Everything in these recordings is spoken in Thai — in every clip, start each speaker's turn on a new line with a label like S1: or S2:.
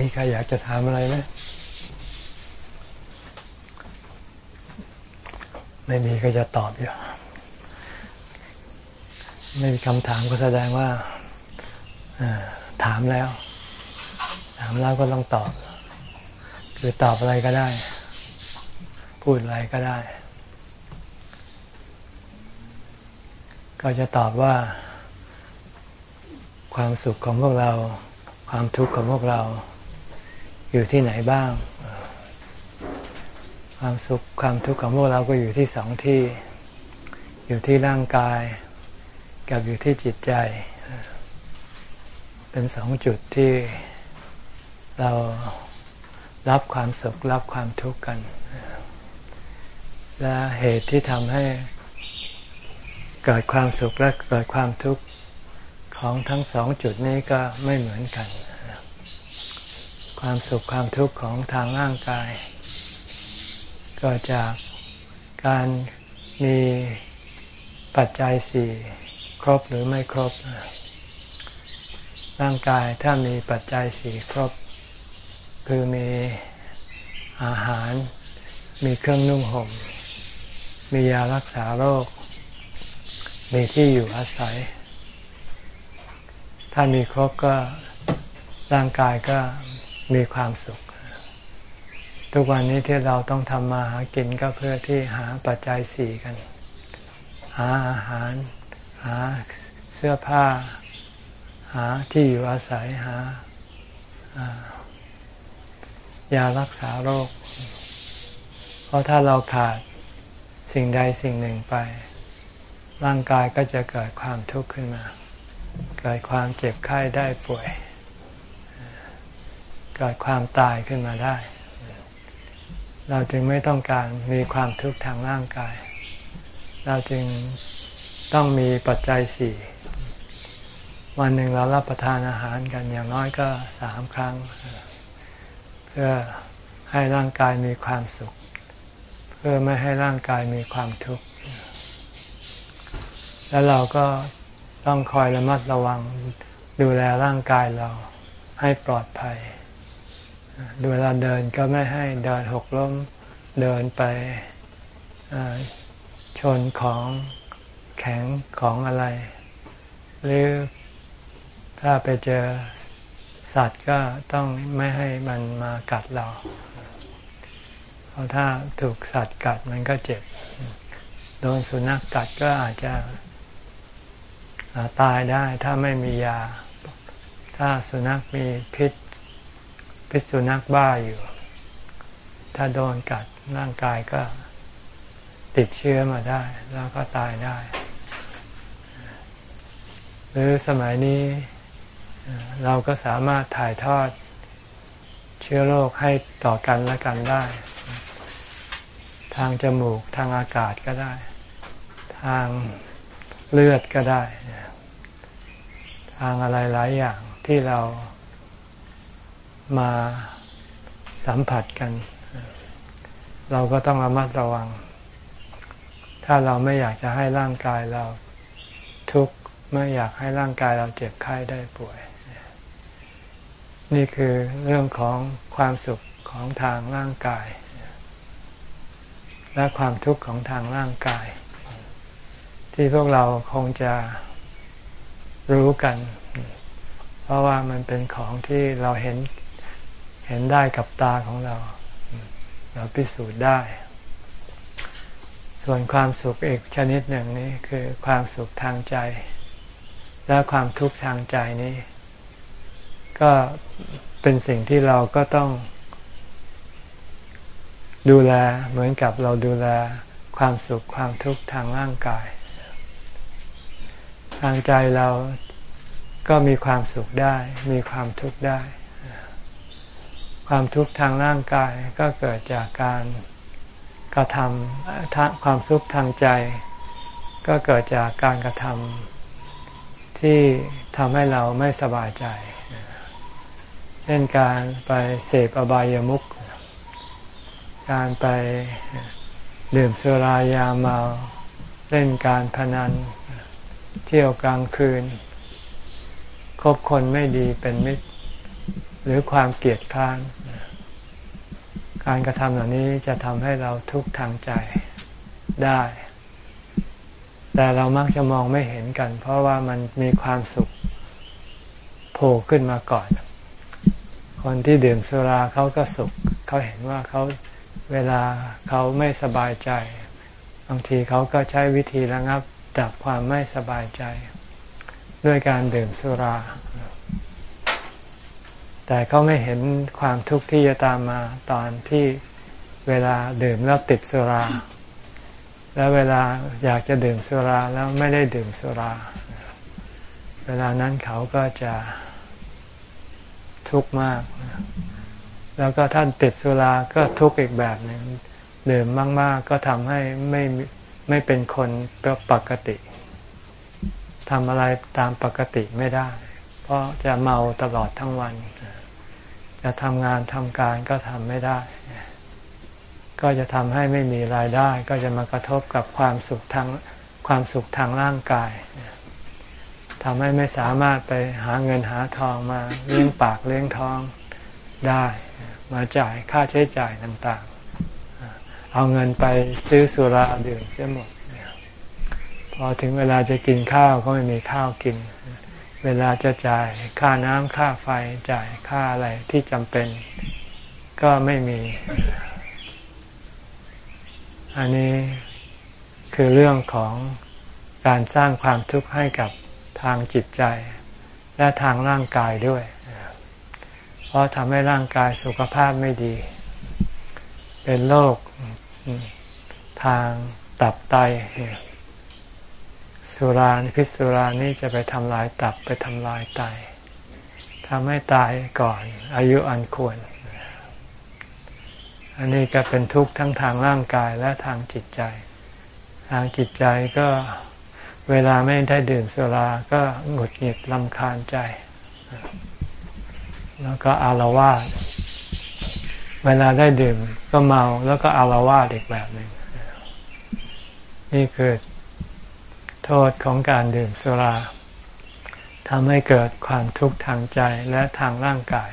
S1: มีใครอยากจะถามอะไรไหมไม่มีก็จะตอบอยู่ ไม่มีคำถามก็แสดงว่าถามแล้ว ถามแล้วก็ต้องตอบ คือตอบอะไรก็ได้ พูดอะไรก็ได้ ก็จะตอบว่า ความสุขของพวกเรา ความทุกข์ของพวกเรา อยู่ที่ไหนบ้าง ความสุขความทุกข์ของพวกเราก็อยู่ที่สองที่ อยู่ที่ร่างกาย กับอยู่ที่จิตใจ เป็นสองจุดที่เรารับความสุขรับความทุกข์กัน และเหตุที่ทำให้เกิดความสุขและเกิดความทุกข์ของทั้งสองจุดนี้ก็ไม่เหมือนกัน ความสุขความทุกข์ของทางร่างกาย ก็จากการมีปัจจัยสี่ครบหรือไม่ครบ ร่างกายถ้ามีปัจจัยสี่ครบ คือมีอาหาร มีเครื่องนุ่งห่ม มียารักษาโรค มีที่อยู่อาศัย ถ้ามีครบก็ร่างกายก็ มีความสุข ทุกวันนี้ที่เราต้องทำมาหากินก็เพื่อที่หาปัจจัยสี่กัน หาอาหาร หาเสื้อผ้า หาที่อยู่อาศัยหา ยารักษาโรค เพราะถ้าเราขาดสิ่งใดสิ่งหนึ่งไป ร่างกายก็จะเกิดความทุกข์ขึ้นมา เกิดความเจ็บไข้ได้ป่วย เกิดความตายขึ้นมาได้ เราจึงไม่ต้องการมีความทุกข์ทางร่างกาย เราจึงต้องมีปัจจัยสี่วันหนึ่งเรารับประทานอาหารกันอย่างน้อยก็สามครั้ง เพื่อให้ร่างกายมีความสุข เพื่อไม่ให้ร่างกายมีความทุกข์ แล้วเราก็ต้องคอยระมัดระวังดูแลร่างกายเราให้ปลอดภัย เวลาเดินก็ไม่ให้เดินหกล้มเดินไปชนของแข็งของอะไร หรือถ้าไปเจอสัตว์ก็ต้องไม่ให้มันมากัดเรา เพราะถ้าถูกสัตว์กัดมันก็เจ็บ โดนสุนัขกกัดก็อาจจะตายได้ถ้าไม่มียา ถ้าสุนัขมีพิษ พิษสุนัขบ้าอยู่ ถ้าโดนกัดร่างกายก็ติดเชื้อมาได้ แล้วก็ตายได้ หรือสมัยนี้เราก็สามารถถ่ายทอดเชื้อโรคให้ต่อกันและกันได้ ทางจมูกทางอากาศก็ได้ ทางเลือดก็ได้ ทางอะไรหลายอย่างที่เรา มาสัมผัสกัน เราก็ต้องระมัดระวัง ถ้าเราไม่อยากจะให้ร่างกายเราทุกข์ไม่อยากให้ร่างกายเราเจ็บไข้ได้ป่วย นี่คือเรื่องของความสุขของทางร่างกาย และความทุกข์ของทางร่างกาย ที่พวกเราคงจะรู้กัน เพราะว่ามันเป็นของที่เราเห็น เห็นได้กับตาของเรา เราพิสูจน์ได้ ส่วนความสุขอีกชนิดหนึ่งนี้คือความสุขทางใจ และความทุกข์ทางใจนี้ ก็เป็นสิ่งที่เราก็ต้อง ดูแลเหมือนกับเราดูแลความสุขความทุกข์ทางร่างกาย ทางใจเราก็มีความสุขได้ มีความทุกข์ได้ ความทุกข์ทางร่างกายก็เกิดจากการกระทำความทุกข์ทางใจ ก็เกิดจากการกระทำที่ทำให้เราไม่สบายใจ เช่นการไปเสพอบายามุข การไปดื่มสุรายาเมาเล่นการพนัน เที่ยวกลางคืน คบคนไม่ดีเป็นมิตร หรือความเกลียดค้าน การกระทำเหล่านี้จะทำให้เราทุกข์ทางใจได้ แต่เรามักจะมองไม่เห็นกัน เพราะว่ามันมีความสุขโผล่ขึ้นมาก่อน คนที่ดื่มสุราเขาก็สุข เขาเห็นว่าเขาเวลาเขาไม่สบายใจ บางทีเขาก็ใช้วิธีระงับดับความไม่สบายใจ ด้วยการดื่มสุรา แต่เขาไม่เห็นความทุกข์ที่จะตามมาตอนที่เวลาดื่มแล้วติดสุรา แล้วเวลาอยากจะดื่มสุราแล้วไม่ได้ดื่มสุรา เวลานั้นเขาก็จะทุกข์มาก แล้วก็ท่านติดสุราก็ทุกข์อีกแบบหนึ่งดื่มมาก ๆ ก็ทำให้ไม่ไม่เป็นคนปกติทำอะไรตามปกติไม่ได้ เพราะจะเมาตลอดทั้งวัน จะทำงานทำการก็ทำไม่ได้ ก็จะทำให้ไม่มีรายได้ ก็จะมากระทบกับความสุขทางความสุขทางร่างกายทำให้ไม่สามารถไปหาเงินหาทองมาเลี้ยงปากเลี้ยงท้องได้ มาจ่ายค่าใช้จ่ายต่างๆ เอาเงินไปซื้อสุราดื่มเสียหมด พอถึงเวลาจะกินข้าวก็ไม่มีข้าวกิน เวลาจะจ่ายค่าน้ำค่าไฟจ่ายค่าอะไรที่จำเป็น ก็ไม่มี อันนี้คือเรื่องของการสร้างความทุกข์ให้กับทางจิตใจ และทางร่างกายด้วย เพราะทำให้ร่างกายสุขภาพไม่ดี เป็นโรคทางตับไต สุราพิษสุรานี่จะไปทำลายตับไปทำลายไตทำให้ตายก่อนอายุอันควร อันนี้ก็เป็นทุกข์ทั้งทางร่างกายและทางจิตใจ ทางจิตใจก็เวลาไม่ได้ดื่มสุราก็หงุดหงิดลำคาญใจ แล้วก็อารวาสเวลาได้ดื่มก็เมาแล้วก็อารวาสอีกแบบหนึ่งนี่คือ โทษของการดื่มสุราทำให้เกิดความทุกข์ทางใจและทางร่างกาย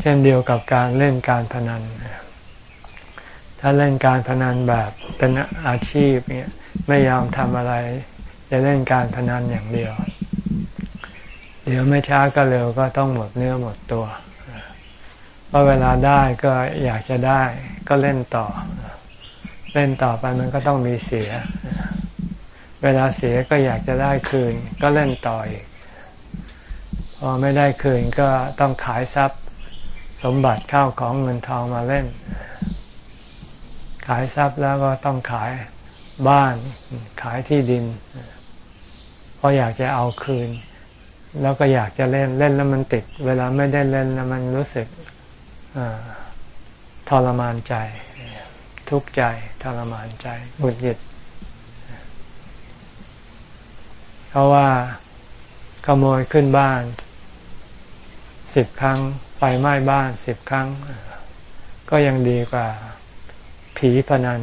S1: เช่นเดียวกับการเล่นการพนัน ถ้าเล่นการพนันแบบเป็นอาชีพเนี่ยไม่ยอมทำอะไร จะเล่นการพนันอย่างเดียว เดี๋ยวไม่ช้าก็เร็วก็ต้องหมดเนื้อหมดตัวพราะเวลาได้ก็อยากจะได้ก็เล่นต่อ เล่นต่อไปมันก็ต้องมีเสีย เวลาเสียก็อยากจะได้คืน ก็เล่นต่ออีกพอไม่ได้คืนก็ต้องขายทรัพย์ สมบัติข้าวของเงินทองมาเล่น ขายทรัพย์แล้วก็ต้องขายบ้าน ขายที่ดินเพราะอยากจะเอาคืน แล้วก็อยากจะเล่นเล่นแล้วมันติด เวลาไม่ได้เล่นแล้วมันรู้สึกทรมานใจ ทุกข์ใจทรมานใจหงุดหงิดเพราะว่าขโมยขึ้นบ้านสิบครั้งไฟไหม้บ้านสิบครั้ง ก็ยังดีกว่าผีพนัน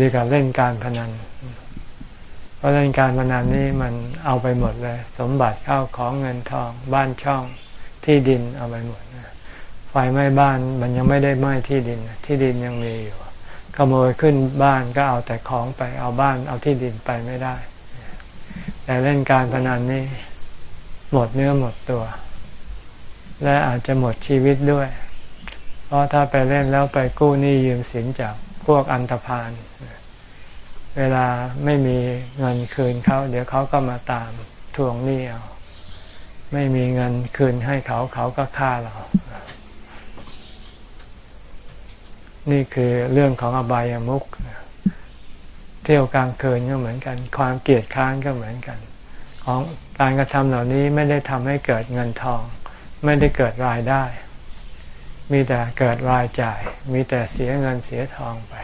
S1: ดีกว่าเล่นการพนัน เพราะเล่นการพนันนี่มันเอาไปหมดเลย สมบัติเข้าของเงินทองบ้านช่องที่ดินเอาไปหมด ไฟไหม้บ้านมันยังไม่ได้ไหม้ที่ดิน ที่ดินยังมีอยู่ ขโมยขึ้นบ้านก็เอาแต่ของไปเอาบ้านเอาที่ดินไปไม่ได้ แต่เล่นการพนันนี่หมดเนื้อหมดตัว และอาจจะหมดชีวิตด้วย เพราะถ้าไปเล่นแล้วไปกู้หนี้ยืมสินจากพวกอันธพาลเวลาไม่มีเงินคืนเขา เดี๋ยวเขาก็มาตามทวงหนี้เอา ไม่มีเงินคืนให้เขาเขาก็ฆ่าเรา นี่คือเรื่องของอบายามุกเที่ยวกลางคืนก็เหมือนกัน ความเกลียดค้านก็เหมือนกัน ของการกระทำเหล่านี้ไม่ได้ทำให้เกิดเงินทอง ไม่ได้เกิดรายได้ มีแต่เกิดรายจ่าย มีแต่เสียเงินเสียทองไป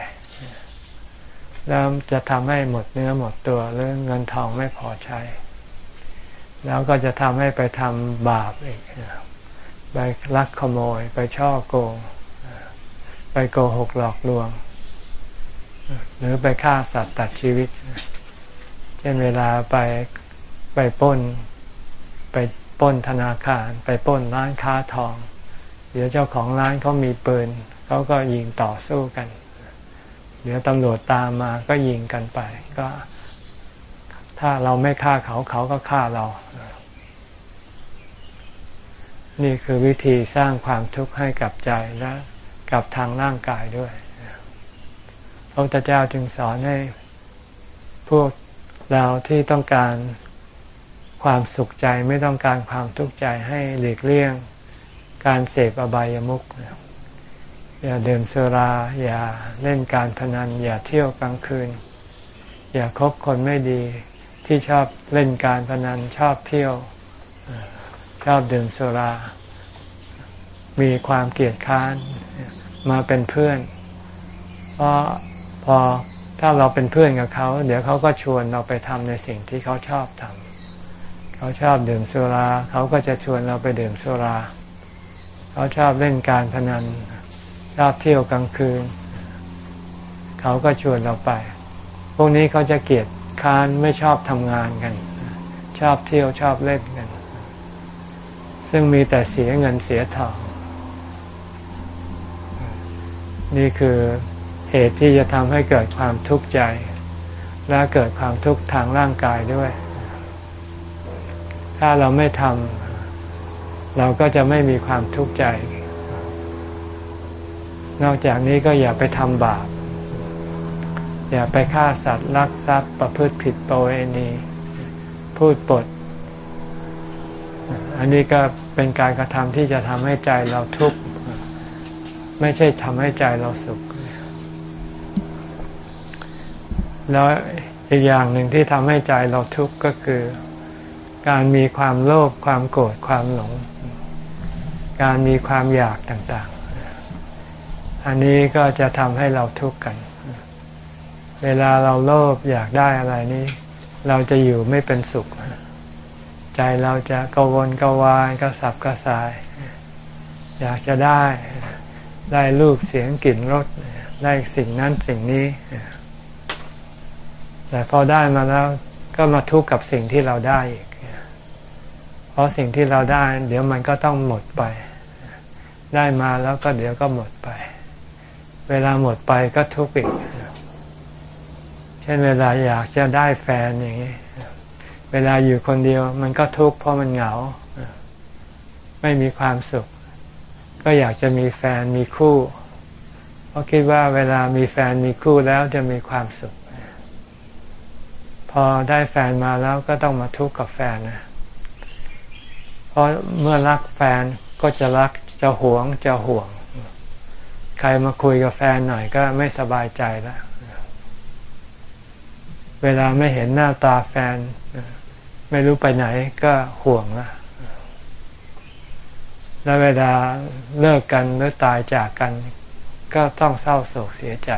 S1: แล้วจะทำให้หมดเนื้อหมดตัวเรื่องเงินทองไม่พอใช้ แล้วก็จะทำให้ไปทำบาปอีกไปลักขโมยไปช่อโกง ไปโกหกหลอกลวง หรือไปฆ่าสัตว์ตัดชีวิต เช่นเวลาไปไปป้น ไปป้นธนาคาร ไปป้นร้านค้าทอง เดี๋ยวเจ้าของร้านเขามีปืนเขาก็ยิงต่อสู้กัน เดี๋ยวตำรวจตามมาก็ยิงกันไป ก็ ถ้าเราไม่ฆ่าเขาเขาก็ฆ่าเรา นี่คือวิธีสร้างความทุกข์ให้กับใจและ กับทางร่างกายด้วย พระพุทธเจ้าจึงสอนให้พวกเราที่ต้องการความสุขใจไม่ต้องการความทุกข์ใจให้หลีกเลี่ยง การเสพอบายามุขอย่าดื่มสุรา อย่าเล่นการพนัน อย่าเที่ยวกลางคืน อย่าคบคนไม่ดีที่ชอบเล่นการพนันชอบเที่ยวชอบดื่มสุรา มีความเกลียดค้าน มาเป็นเพื่อน เพราะพอถ้าเราเป็นเพื่อนกับเขา เดี๋ยวเขาก็ชวนเราไปทำในสิ่งที่เขาชอบทำเขาชอบดื่มสุราเขาก็จะชวนเราไปดื่มสุรา เขาชอบเล่นการพนันชอบเที่ยวกลางคืน เขาก็ชวนเราไป พวกนี้เขาจะเกลียดค้านไม่ชอบทำงานกัน ชอบเที่ยวชอบเล่นกัน ซึ่งมีแต่เสียเงินเสียทอง นี่คือเหตุที่จะทำให้เกิดความทุกข์ใจ และเกิดความทุกข์ทางร่างกายด้วย ถ้าเราไม่ทำเราก็จะไม่มีความทุกข์ใจ นอกจากนี้ก็อย่าไปทำบาป อย่าไปฆ่าสัตว์ลักทรัพย์ประพฤติผิดประเวณีพูดปด อันนี้ก็เป็นการกระทำที่จะทำให้ใจเราทุกข์ ไม่ใช่ทำให้ใจเราสุข แล้วอีกอย่างหนึ่งที่ทำให้ใจเราทุกข์ก็คือ การมีความโลภความโกรธความหลง การมีความอยากต่างๆ อันนี้ก็จะทำให้เราทุกข์กัน เวลาเราโลภอยากได้อะไรนี้ เราจะอยู่ไม่เป็นสุข ใจเราจะกวนกวายกระสับกระส่าย อยากจะได้ ได้รูปเสียงกลิ่นรสได้สิ่งนั้นสิ่งนี้ แต่พอได้มาแล้วก็มาทุกข์กับสิ่งที่เราได้อีก เพราะสิ่งที่เราได้ เดี๋ยวมันก็ต้องหมดไป ได้มาแล้วก็เดี๋ยวก็หมดไป เวลาหมดไปก็ทุกข์อีก เช่นเวลาอยากจะได้แฟนอย่างนี้ เวลาอยู่คนเดียวมันก็ทุกข์เพราะมันเหงา ไม่มีความสุข ก็อยากจะมีแฟนมีคู่ เพราะคิดว่าเวลามีแฟนมีคู่แล้วจะมีความสุข พอได้แฟนมาแล้วก็ต้องมาทุกข์กับแฟนนะเพราะเมื่อรักแฟนก็จะรักจะหวงจะห่วง ใครมาคุยกับแฟนหน่อยก็ไม่สบายใจแล้วเวลาไม่เห็นหน้าตาแฟน ไม่รู้ไปไหนก็ห่วงละ แล้วเวลาเลิกกันหรือตายจากกัน ก็ต้องเศร้าโศกเสียใจ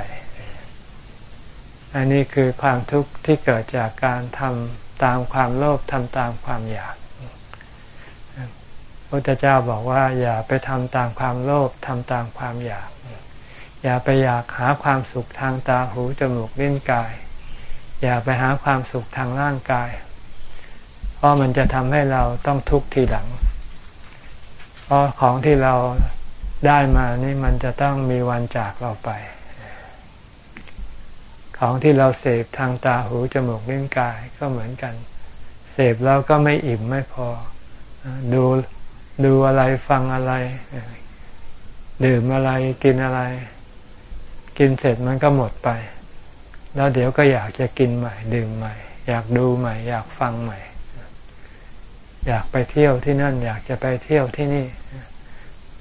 S1: อันนี้คือความทุกข์ที่เกิดจากการทำตามความโลภทำตามความอยากพระเจ้าบอกว่า อย่าไปทำตามความโลภทำตามความอยาก อย่าไปอยากหาความสุขทางตาหูจมูกลิ้นกาย อย่าไปหาความสุขทางร่างกาย เพราะมันจะทำให้เราต้องทุกข์ทีหลัง เพราะของที่เราได้มานี่มันจะต้องมีวันจากเราไป ของที่เราเสพทางตาหูจมูกลิ้นกายก็เหมือนกัน เสพแล้วก็ไม่อิ่มไม่พอ ดูดูอะไรฟังอะไร ดื่มอะไรกินอะไร กินเสร็จมันก็หมดไป แล้วเดี๋ยวก็อยากจะกินใหม่ ดื่มใหม่ อยากดูใหม่ อยากฟังใหม่ อยากไปเที่ยวที่นั่น อยากจะไปเที่ยวที่นี่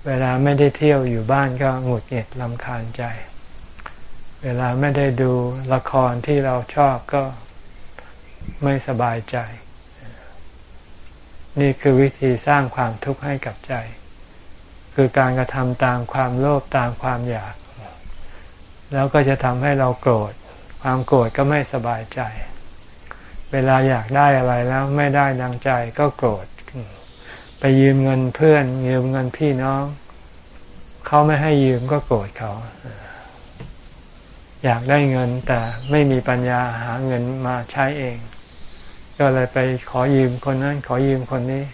S1: เวลาไม่ได้เที่ยวอยู่บ้านก็หงุดหงิดลำคาญใจ เวลาไม่ได้ดูละครที่เราชอบก็ไม่สบายใจ นี่คือวิธีสร้างความทุกข์ให้กับใจ คือการกระทำตามความโลภตามความอยาก แล้วก็จะทำให้เราโกรธ ความโกรธก็ไม่สบายใจ เวลาอยากได้อะไรแล้วไม่ได้ดังใจก็โกรธ ไปยืมเงินเพื่อน ยืมเงินพี่น้อง เขาไม่ให้ยืมก็โกรธเขา อยากได้เงินแต่ไม่มีปัญญาหาเงินมาใช้เอง ก็เลยไปขอยืมคนนั้น ขอยืมคนนี้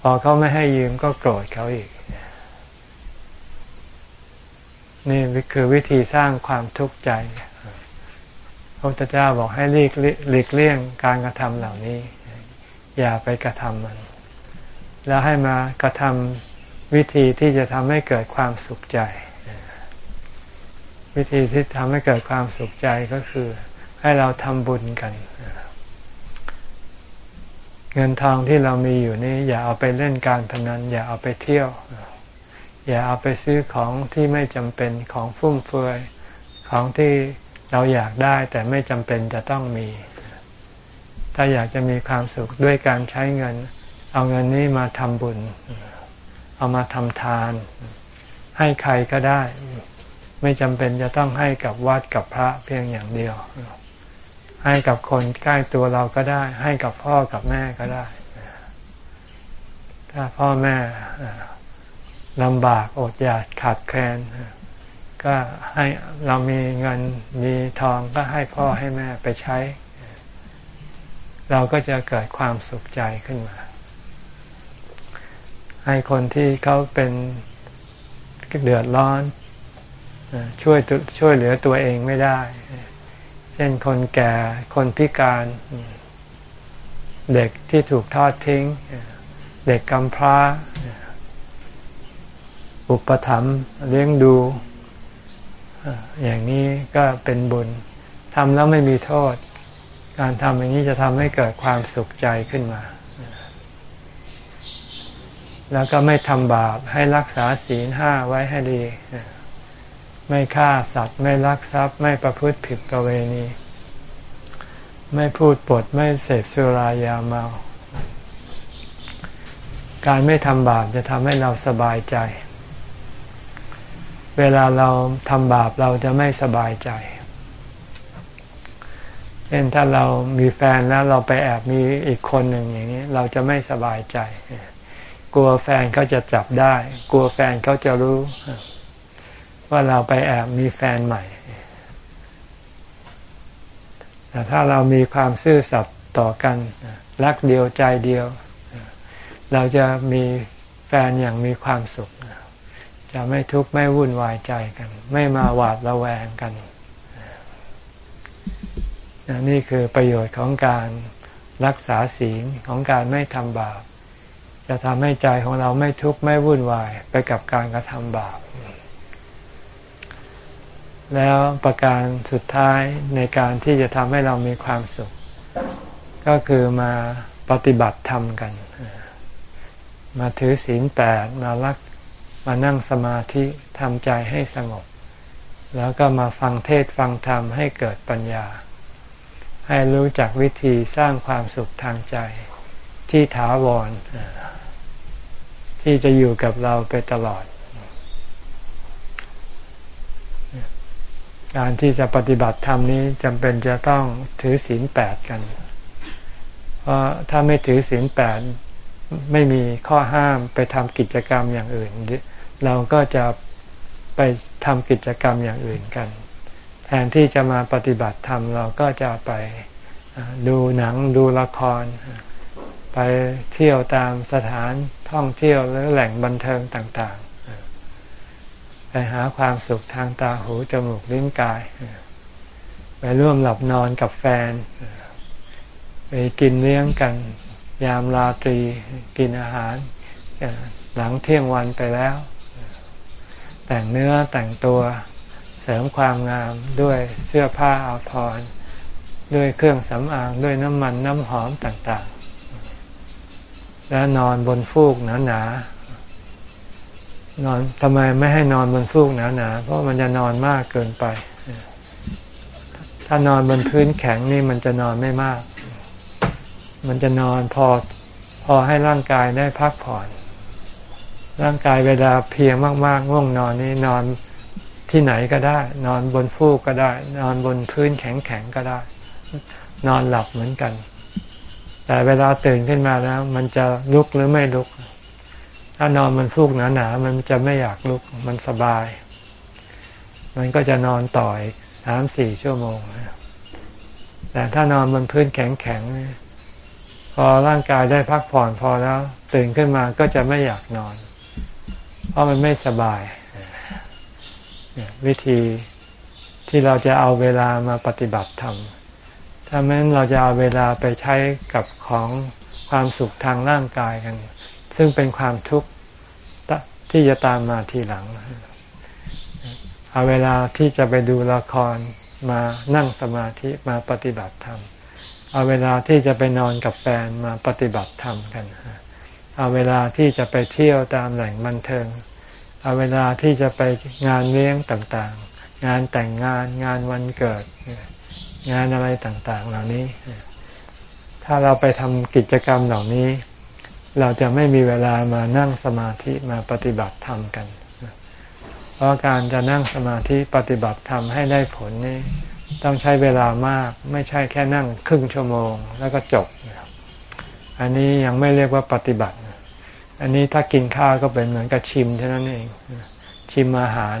S1: พอเขาไม่ให้ยืมก็โกรธเขาอีกนี่คือวิธีสร้างความทุกข์ใจ พระพุทธเจ้าบอกให้หลีกหลีกเลี่ยงการกระทำเหล่านี้ อย่าไปกระทำมัน แล้วให้มากระทำวิธีที่จะทำให้เกิดความสุขใจ วิธีที่ทำให้เกิดความสุขใจก็คือ ให้เราทำบุญกัน เงินทองที่เรามีอยู่นี้ อย่าเอาไปเล่นการพนัน อย่าเอาไปเที่ยว อย่าเอาไปซื้อของที่ไม่จำเป็นของฟุ่มเฟือยของที่ เราอยากได้แต่ไม่จำเป็นจะต้องมี ถ้าอยากจะมีความสุขด้วยการใช้เงิน เอาเงินนี้มาทำบุญ เอามาทำทาน ให้ใครก็ได้ ไม่จำเป็นจะต้องให้กับวัดกับพระเพียงอย่างเดียว ให้กับคนใกล้ตัวเราก็ได้ ให้กับพ่อกับแม่ก็ได้ ถ้าพ่อแม่ลำบากอดอยากขาดแคลน ก็ให้เรามีเงินมีทองก็ให้พ่อให้แม่ไปใช้ เราก็จะเกิดความสุขใจขึ้นมา ให้คนที่เขาเป็นเดือดร้อนช่วยช่วยเหลือตัวเองไม่ได้ เช่นคนแก่คนพิการ เด็กที่ถูกทอดทิ้ง เด็กกำพร้า อุปถัมภ์เลี้ยงดู อย่างนี้ก็เป็นบุญทำแล้วไม่มีโทษ การทำอย่างนี้จะทำให้เกิดความสุขใจขึ้นมา แล้วก็ไม่ทำบาปให้รักษาศีลห้าไว้ให้ดี ไม่ฆ่าสัตว์ ไม่ลักทรัพย์ ไม่ประพฤติผิดประเวณี ไม่พูดปดไม่เสพสุรายาเมา การไม่ทำบาปจะทำให้เราสบายใจ เวลาเราทำบาปเราจะไม่สบายใจเช่นถ้าเรามีแฟนแล้วเราไปแอบมีอีกคนหนึ่งอย่างนี้ เราจะไม่สบายใจ กลัวแฟนเขาจะจับได้ กลัวแฟนเขาจะรู้ ว่าเราไปแอบมีแฟนใหม่ แต่ถ้าเรามีความซื่อสัตย์ต่อกัน รักเดียวใจเดียว เราจะมีแฟนอย่างมีความสุข จะไม่ทุกข์ไม่วุ่นวายใจกัน ไม่มาหวาดระแวงกันนี่คือประโยชน์ของการรักษาศีลของการไม่ทำบาป จะทำให้ใจของเราไม่ทุกข์ไม่วุ่นวายไปกับการกระทำบาป แล้วประการสุดท้ายในการที่จะทำให้เรามีความสุข ก็คือมาปฏิบัติธรรมกัน มาถือศีลแปดมารัก มานั่งสมาธิทำใจให้สงบ แล้วก็มาฟังเทศฟังธรรมให้เกิดปัญญา ให้รู้จักวิธีสร้างความสุขทางใจที่ถาวร ที่จะอยู่กับเราไปตลอด การที่จะปฏิบัติธรรมนี้จำเป็นจะต้องถือศีลแปดกัน เพราะถ้าไม่ถือศีลแปดไม่มีข้อห้ามไปทำกิจกรรมอย่างอื่น เราก็จะไปทำกิจกรรมอย่างอื่นกัน แทนที่จะมาปฏิบัติธรรมเราก็จะไปดูหนังดูละคร ไปเที่ยวตามสถานท่องเที่ยวหรือแหล่งบันเทิงต่างๆ ไปหาความสุขทางตาหูจมูกลิ้นกาย ไปร่วมหลับนอนกับแฟน ไปกินเลี้ยงกัน ยามราตรีกินอาหาร หลังเที่ยงวันไปแล้ว แต่งเนื้อแต่งตัวเสริมความงามด้วยเสื้อผ้าอาภรณ์ด้วยเครื่องสำอางด้วยน้ำมันน้ำหอมต่างๆ แล้วนอนบนฟูกหนาๆนอนทำไมไม่ให้นอนบนฟูกหนาๆเพราะมันจะนอนมากเกินไป ถ้านอนบนพื้นแข็งนี่มันจะนอนไม่มาก มันจะนอนพอพอให้ร่างกายได้พักผ่อน ร่างกายเวลาเพียงมากๆง่วงนอนนี่นอนที่ไหนก็ได้ นอนบนฟูกก็ได้ นอนบนพื้นแข็งๆก็ได้ นอนหลับเหมือนกัน แต่เวลาตื่นขึ้นมาแล้ว มันจะลุกหรือไม่ลุก ถ้านอนบนฟูกหนาๆมันจะไม่อยากลุกมันสบาย มันก็จะนอนต่ออีกสามสี่ชั่วโมง แต่ถ้านอนบนพื้นแข็งๆพอร่างกายได้พักผ่อนพอแล้ว ตื่นขึ้นมาก็จะไม่อยากนอน เพราะมันไม่สบาย วิธีที่เราจะเอาเวลามาปฏิบัติธรรมถ้าแม้นเราจะเอาเวลาไปใช้กับของความสุขทางร่างกายกัน ซึ่งเป็นความทุกข์ที่จะตามมาทีหลัง เอาเวลาที่จะไปดูละครมานั่งสมาธิมาปฏิบัติธรรม เอาเวลาที่จะไปนอนกับแฟนมาปฏิบัติธรรมกัน เเอาเวลาที่จะไปเที่ยวตามแหล่งบันเทิง เอาเวลาที่จะไปงานเลี้ยงต่างๆ งานแต่งงานงานวันเกิด งานอะไรต่างๆ เหล่านี้ ถ้าเราไปทำกิจกรรมเหล่านี้ เราจะไม่มีเวลามานั่งสมาธิมาปฏิบัติธรรมกัน เพราะการจะนั่งสมาธิปฏิบัติธรรมให้ได้ผลนี่ต้องใช้เวลามากไม่ใช่แค่นั่งครึ่งชั่วโมงแล้วก็จบ อันนี้ยังไม่เรียกว่าปฏิบัติ อันนี้ถ้ากินข้าวก็เป็นเหมือนกับชิมเท่านั้นเอง ชิมอาหาร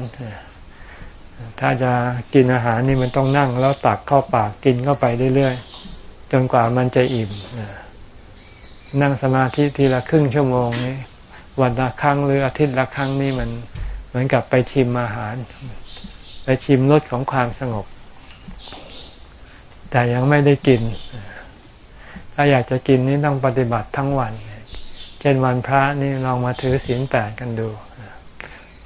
S1: ถ้าจะกินอาหารนี่มันต้องนั่งแล้วตักเข้าปากกินเข้าไปเรื่อยๆ จนกว่ามันจะอิ่ม นั่งสมาธิทีละครึ่งชั่วโมงนี้วันละครั้งหรืออาทิตย์ละครั้งนี่มันเหมือนกับไปชิมอาหาร ไปชิมรสของความสงบ แต่ยังไม่ได้กิน ถ้าอยากจะกินนี่ต้องปฏิบัติทั้งวันเช่นวันพระนี่ลองมาถือศีลแปดกันดู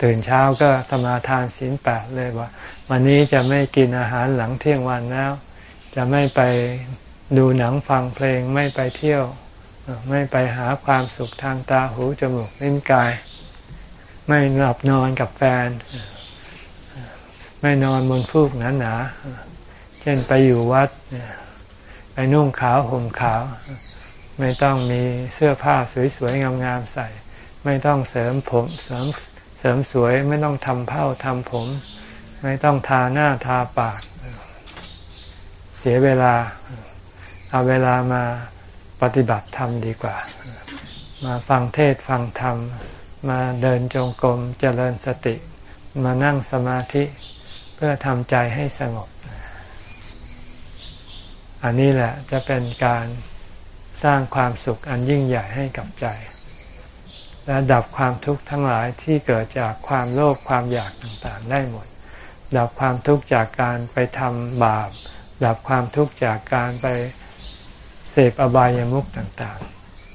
S1: ตื่นเช้าก็สมาทานศีลแปดเลยว่า วันนี้จะไม่กินอาหารหลังเที่ยงวันแล้ว จะไม่ไปดูหนังฟังเพลงไม่ไปเที่ยว ไม่ไปหาความสุขทางตาหูจมูกลิ้นกาย ไม่หลับนอนกับแฟน ไม่นอนบนฟูกหนาหนาเช่นไปอยู่วัด ไปนุ่งขาวห่มขาว ไม่ต้องมีเสื้อผ้าสวยๆงามๆใส่ ไม่ต้องเสริมผมเสริมเสริมสวยไม่ต้องทำเผ้าทำผม ไม่ต้องทาหน้าทาปาก เสียเวลา เอาเวลามาปฏิบัติธรรมดีกว่า มาฟังเทศฟังธรรม มาเดินจงกรมเจริญสติ มานั่งสมาธิเพื่อทำใจให้สงบ อันนี้แหละจะเป็นการ สร้างความสุขอันยิ่งใหญ่ให้กับใจ และดับความทุกข์ทั้งหลายที่เกิดจากความโลภความอยากต่างๆ ได้หมด ดับความทุกข์จากการไปทำบาป ดับความทุกข์จากการไปเสพอบายามุขต่าง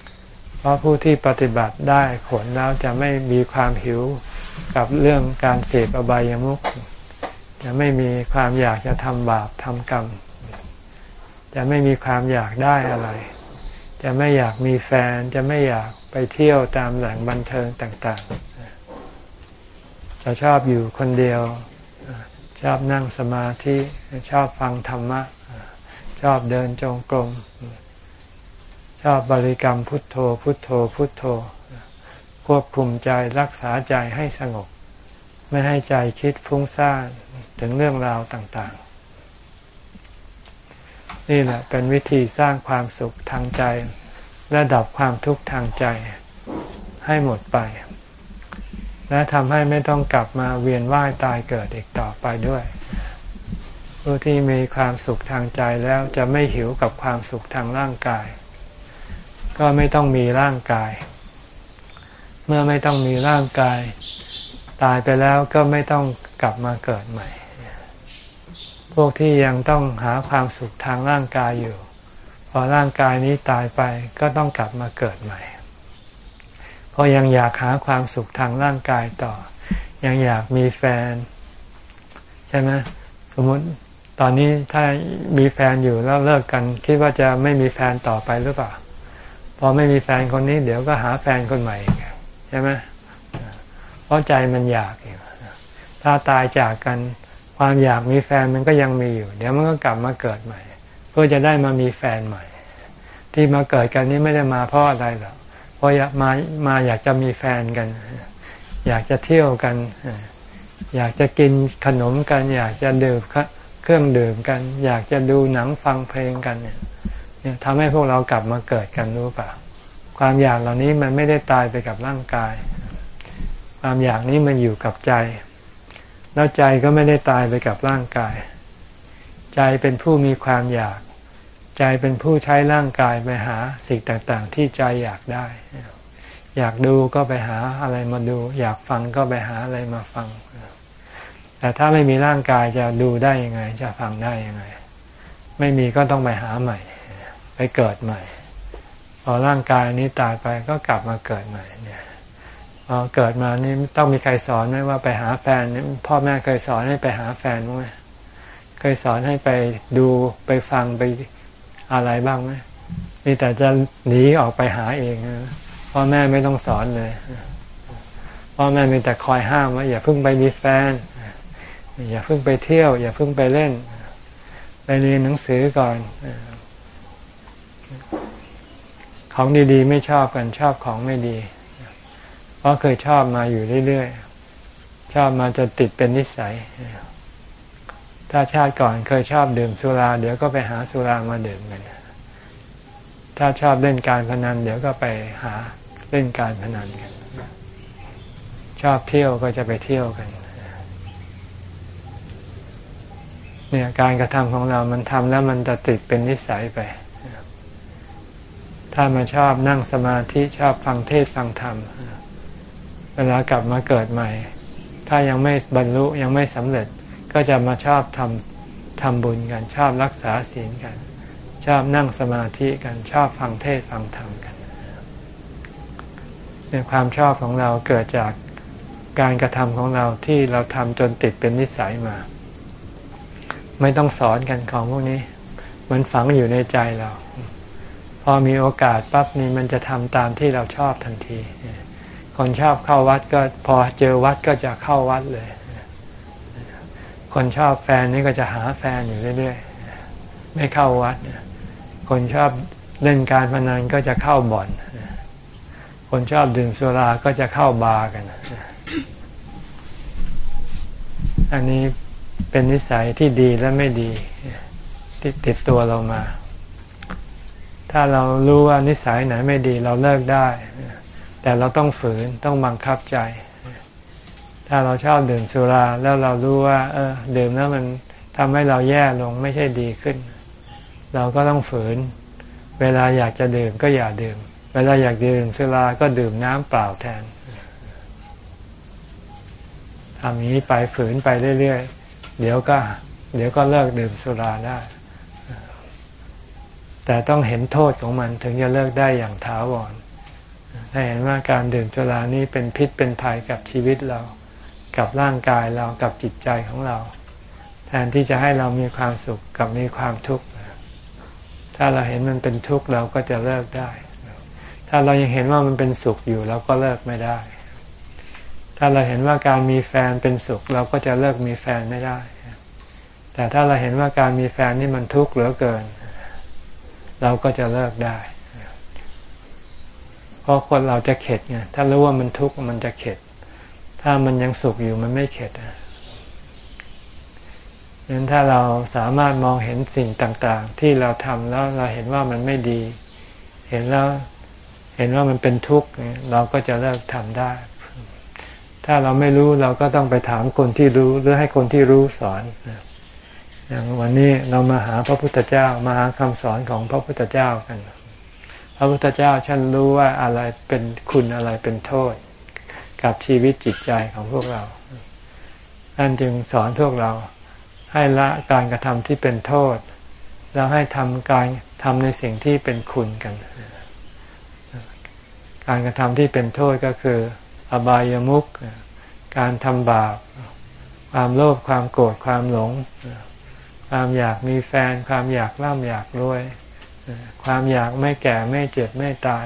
S1: ๆ เพราะผู้ที่ปฏิบัติได้ผลแล้วจะไม่มีความหิวกับเรื่องการเสพอบายามุขจะไม่มีความอยากจะทำบาปทำกรรม จะไม่มีความอยากได้อะไร จะไม่อยากมีแฟนจะไม่อยากไปเที่ยวตามแหล่งบันเทิงต่างๆ จะชอบอยู่คนเดียว ชอบนั่งสมาธิชอบฟังธรรมะ ชอบเดินจงกรมชอบบริกรรมพุทโธพุทโธพุทโธ ควบคุมใจรักษาใจให้สงบ ไม่ให้ใจคิดฟุ้งซ่านถึงเรื่องราวต่างๆ นี่แหละเป็นวิธีสร้างความสุขทางใจ และดับความทุกข์ทางใจให้หมดไป และทำให้ไม่ต้องกลับมาเวียนว่ายตายเกิดอีกต่อไปด้วยผู้ที่มีความสุขทางใจแล้วจะไม่หิวกับความสุขทางร่างกาย ก็ไม่ต้องมีร่างกาย เมื่อไม่ต้องมีร่างกาย ตายไปแล้วก็ไม่ต้องกลับมาเกิดใหม่ พวกที่ยังต้องหาความสุขทางร่างกายอยู่ พอร่างกายนี้ตายไปก็ต้องกลับมาเกิดใหม่เพราะยังอยากหาความสุขทางร่างกายต่อ ยังอยากมีแฟน ใช่ไหมสมมติตอนนี้ถ้ามีแฟนอยู่แล้วเลิกกัน คิดว่าจะไม่มีแฟนต่อไปหรือเปล่าพอไม่มีแฟนคนนี้เดี๋ยวก็หาแฟนคนใหม่ใช่ไหมเพราะใจมันอยากอยู่ถ้าตายจากกัน ความอยากมีแฟนมันก็ยังมีอยู่ เดี๋ยวมันก็กลับมาเกิดใหม่ เพื่อจะได้มามีแฟนใหม่ ที่มาเกิดกันนี้ไม่ได้มาเพราะอะไรหรอกเพราะมามาอยากจะมีแฟนกัน อยากจะเที่ยวกัน อยากจะกินขนมกัน อยากจะดื่มเครื่องดื่มกัน อยากจะดูหนังฟังเพลงกันเนี่ยทำให้พวกเรากลับมาเกิดกันรู้ป่ะความอยากเหล่านี้มันไม่ได้ตายไปกับร่างกาย ความอยากนี้มันอยู่กับใจ แล้วใจก็ไม่ได้ตายไปกับร่างกาย ใจเป็นผู้มีความอยาก ใจเป็นผู้ใช้ร่างกายไปหาสิ่งต่างๆ ที่ใจอยากได้ อยากดูก็ไปหาอะไรมาดู อยากฟังก็ไปหาอะไรมาฟัง แต่ถ้าไม่มีร่างกายจะดูได้ยังไง จะฟังได้ยังไง ไม่มีก็ต้องไปหาใหม่ ไปเกิดใหม่ พอร่างกายนี้ตายไปก็กลับมาเกิดใหม่ เกิดมานี่ต้องมีใครสอนไหมว่าไปหาแฟนพ่อแม่เคยสอนให้ไปหาแฟนไหมเคยสอนให้ไปดูไปฟังไปอะไรบ้างไหมมีแต่จะหนีออกไปหาเองพ่อแม่ไม่ต้องสอนเลยพ่อแม่มีแต่คอยห้ามว่าอย่าเพิ่งไปมีแฟน อย่าเพิ่งไปเที่ยว อย่าเพิ่งไปเล่น ไปเรียนหนังสือก่อน ของดีๆ ไม่ชอบกันชอบของไม่ดี ราะเคยชอบมาอยู่เรื่อยๆ ชอบมาจะติดเป็นนิสัย ถ้าชาติก่อนเคยชอบดื่มสุรา เดี๋ยวก็ไปหาสุรามาดื่มกัน ถ้าชอบเล่นการพนัน เดี๋ยวก็ไปหาเล่นการพนันกัน ชอบเที่ยวก็จะไปเที่ยวกันเนี่ยการกระทำของเรามันทำแล้วมันจะติดเป็นนิสัยไป ถ้ามาชอบนั่งสมาธิชอบฟังเทศฟังธรรมเเวลากลับมาเกิดใหม่ ถ้ายังไม่บรรลุยังไม่สำเร็จก็จะมาชอบทำทำบุญกัน ชอบรักษาศีลกัน ชอบนั่งสมาธิกันชอบฟังเทศฟังธรรมกันเนี่ยความชอบของเราเกิดจากการกระทำของเราที่เราทำจนติดเป็นนิสัยมา ไม่ต้องสอนกันของพวกนี้ มันฝังอยู่ในใจเรา พอมีโอกาสปั๊บนี่มันจะทำตามที่เราชอบทันที คนชอบเข้าวัดก็พอเจอวัดก็จะเข้าวัดเลย คนชอบแฟนนี่ก็จะหาแฟนอยู่เรื่อยๆ ไม่เข้าวัด คนชอบเล่นการพนันก็จะเข้าบ่อน คนชอบดื่มสุราก็จะเข้าบาร์กัน อันนี้เป็นนิสัยที่ดีและไม่ดีที่ติดตัวเรามา ถ้าเรารู้ว่านิสัยไหนไม่ดีเราเลิกได้ แต่เราต้องฝืนต้องบังคับใจ ถ้าเราชอบดื่มสุราแล้วเรารู้ว่า เออดื่มแล้วมันทำให้เราแย่ลงไม่ใช่ดีขึ้น เราก็ต้องฝืน เวลาอยากจะดื่มก็อย่าดื่ม เวลาอยากดื่มสุราก็ดื่มน้ำเปล่าแทนทำอย่างนี้ไปฝืนไปเรื่อยๆ เดี๋ยวก็ เดี๋ยวก็เลิกดื่มสุราได้ แต่ต้องเห็นโทษของมันถึงจะเลิกได้อย่างถาวร้เห็นว่าการดื่มสุรานี้เป็นพิษเป็นภัยกับชีวิตเรา กับร่างกายเรากับจิตใจของเรา แทนที่จะให้เรามีความสุขกับมีความทุกข์ถ้าเราเห็นมันเป็นทุกข์เราก็จะเลิกได้ ถ้าเรายังเห็นว่ามันเป็นสุขอยู่เราก็เลิกไม่ได้ ถ้าเราเห็นว่าการมีแฟนเป็นสุข เราก็จะเลิกมีแฟนไม่ได้ แต่ถ้าเราเห็นว่าการมีแฟนนี่มันทุกข์เหลือเกิน เราก็จะเลิกได้ เพราะคนเราจะเข็ดไงถ้ารู้ว่ามันทุกข์มันจะเข็ด ถ้ามันยังสุขอยู่มันไม่เข็ดดังนั้นถ้าเราสามารถมองเห็นสิ่งต่างๆ ที่เราทำแล้วเราเห็นว่ามันไม่ดี เห็นแล้วเห็นว่ามันเป็นทุกข์เราก็จะเลิกทำได้ ถ้าเราไม่รู้เราก็ต้องไปถามคนที่รู้หรือให้คนที่รู้สอนอย่างวันนี้เรามาหาพระพุทธเจ้ามาหาคำสอนของพระพุทธเจ้ากัน พระพุทธเจ้าฉันรู้ว่าอะไรเป็นคุณอะไรเป็นโทษ กับชีวิตจิตใจของพวกเราท่านจึงสอนพวกเราให้ละการกระทำที่เป็นโทษ แล้วให้ทำการทำในสิ่งที่เป็นคุณกัน การกระทำที่เป็นโทษก็คือ อบายามุขการทำบาป ความโลภความโกรธความหลง ความอยากมีแฟน ความอยากร่ำอยากรวย ความอยากไม่แก่ไม่เจ็บไม่ตาย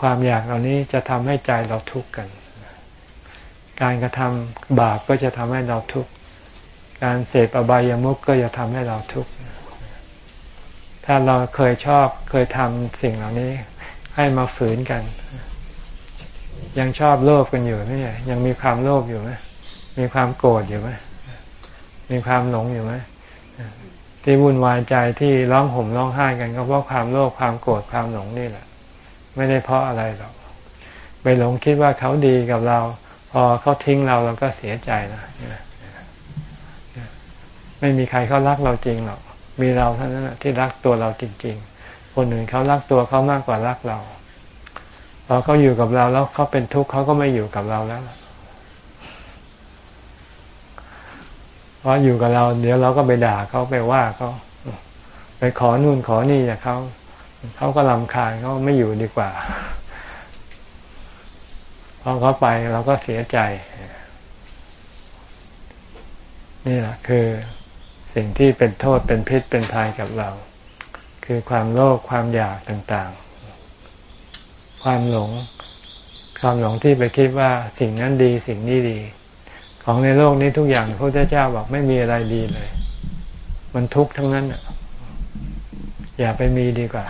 S1: ความอยากเหล่านี้จะทำให้ใจเราทุกข์กัน การกระทำบาปก็จะทำให้เราทุกข์การเสพอบายามุขก็จะทำให้เราทุกข์ถ้าเราเคยชอบเคยทำสิ่งเหล่านี้ให้มาฝืนกัน ยังชอบโลภกันอยู่ไหมยังมีความโลภอยู่ไหมมีความโกรธอยู่ไหมมีความหลงอยู่ไหม ที่วุ่นวายใจที่ร้องห่มร้องไห้กันก็เพราะความโลภความโกรธความหลงนี่แหละ ไม่ได้เพราะอะไรหรอกไปหลงคิดว่าเขาดีกับเรา พอเขาทิ้งเราเราก็เสียใจนะไม่มีใครเขารักเราจริงหรอก มีเราเท่านั้นที่รักตัวเราจริง ๆ คนอื่นเขารักตัวเขามากกว่ารักเราพอเขาอยู่กับเราแล้วเขาเป็นทุกข์เขาก็ไม่อยู่กับเราแล้ว เพราะอยู่กับเรา เดี๋ยวเราก็ไปด่าเขาไปว่าเขาไปขอนู่นขอนี่จากเขาเขาก็ลำคาญเขาไม่อยู่ดีกว่าพอเขาไปเราก็เสียใจ นี่แหละคือสิ่งที่เป็นโทษเป็นพิษเป็นภัยกับเรา คือความโลภความอยากต่างๆ ความหลง ความหลงที่ไปคิดว่าสิ่งนั้นดีสิ่งนี้ดี ของในโลกนี้ทุกอย่างพระพุทธเจ้าบอกไม่มีอะไรดีเลย มันทุกข์ทั้งนั้นอย่าไปมีดีกว่า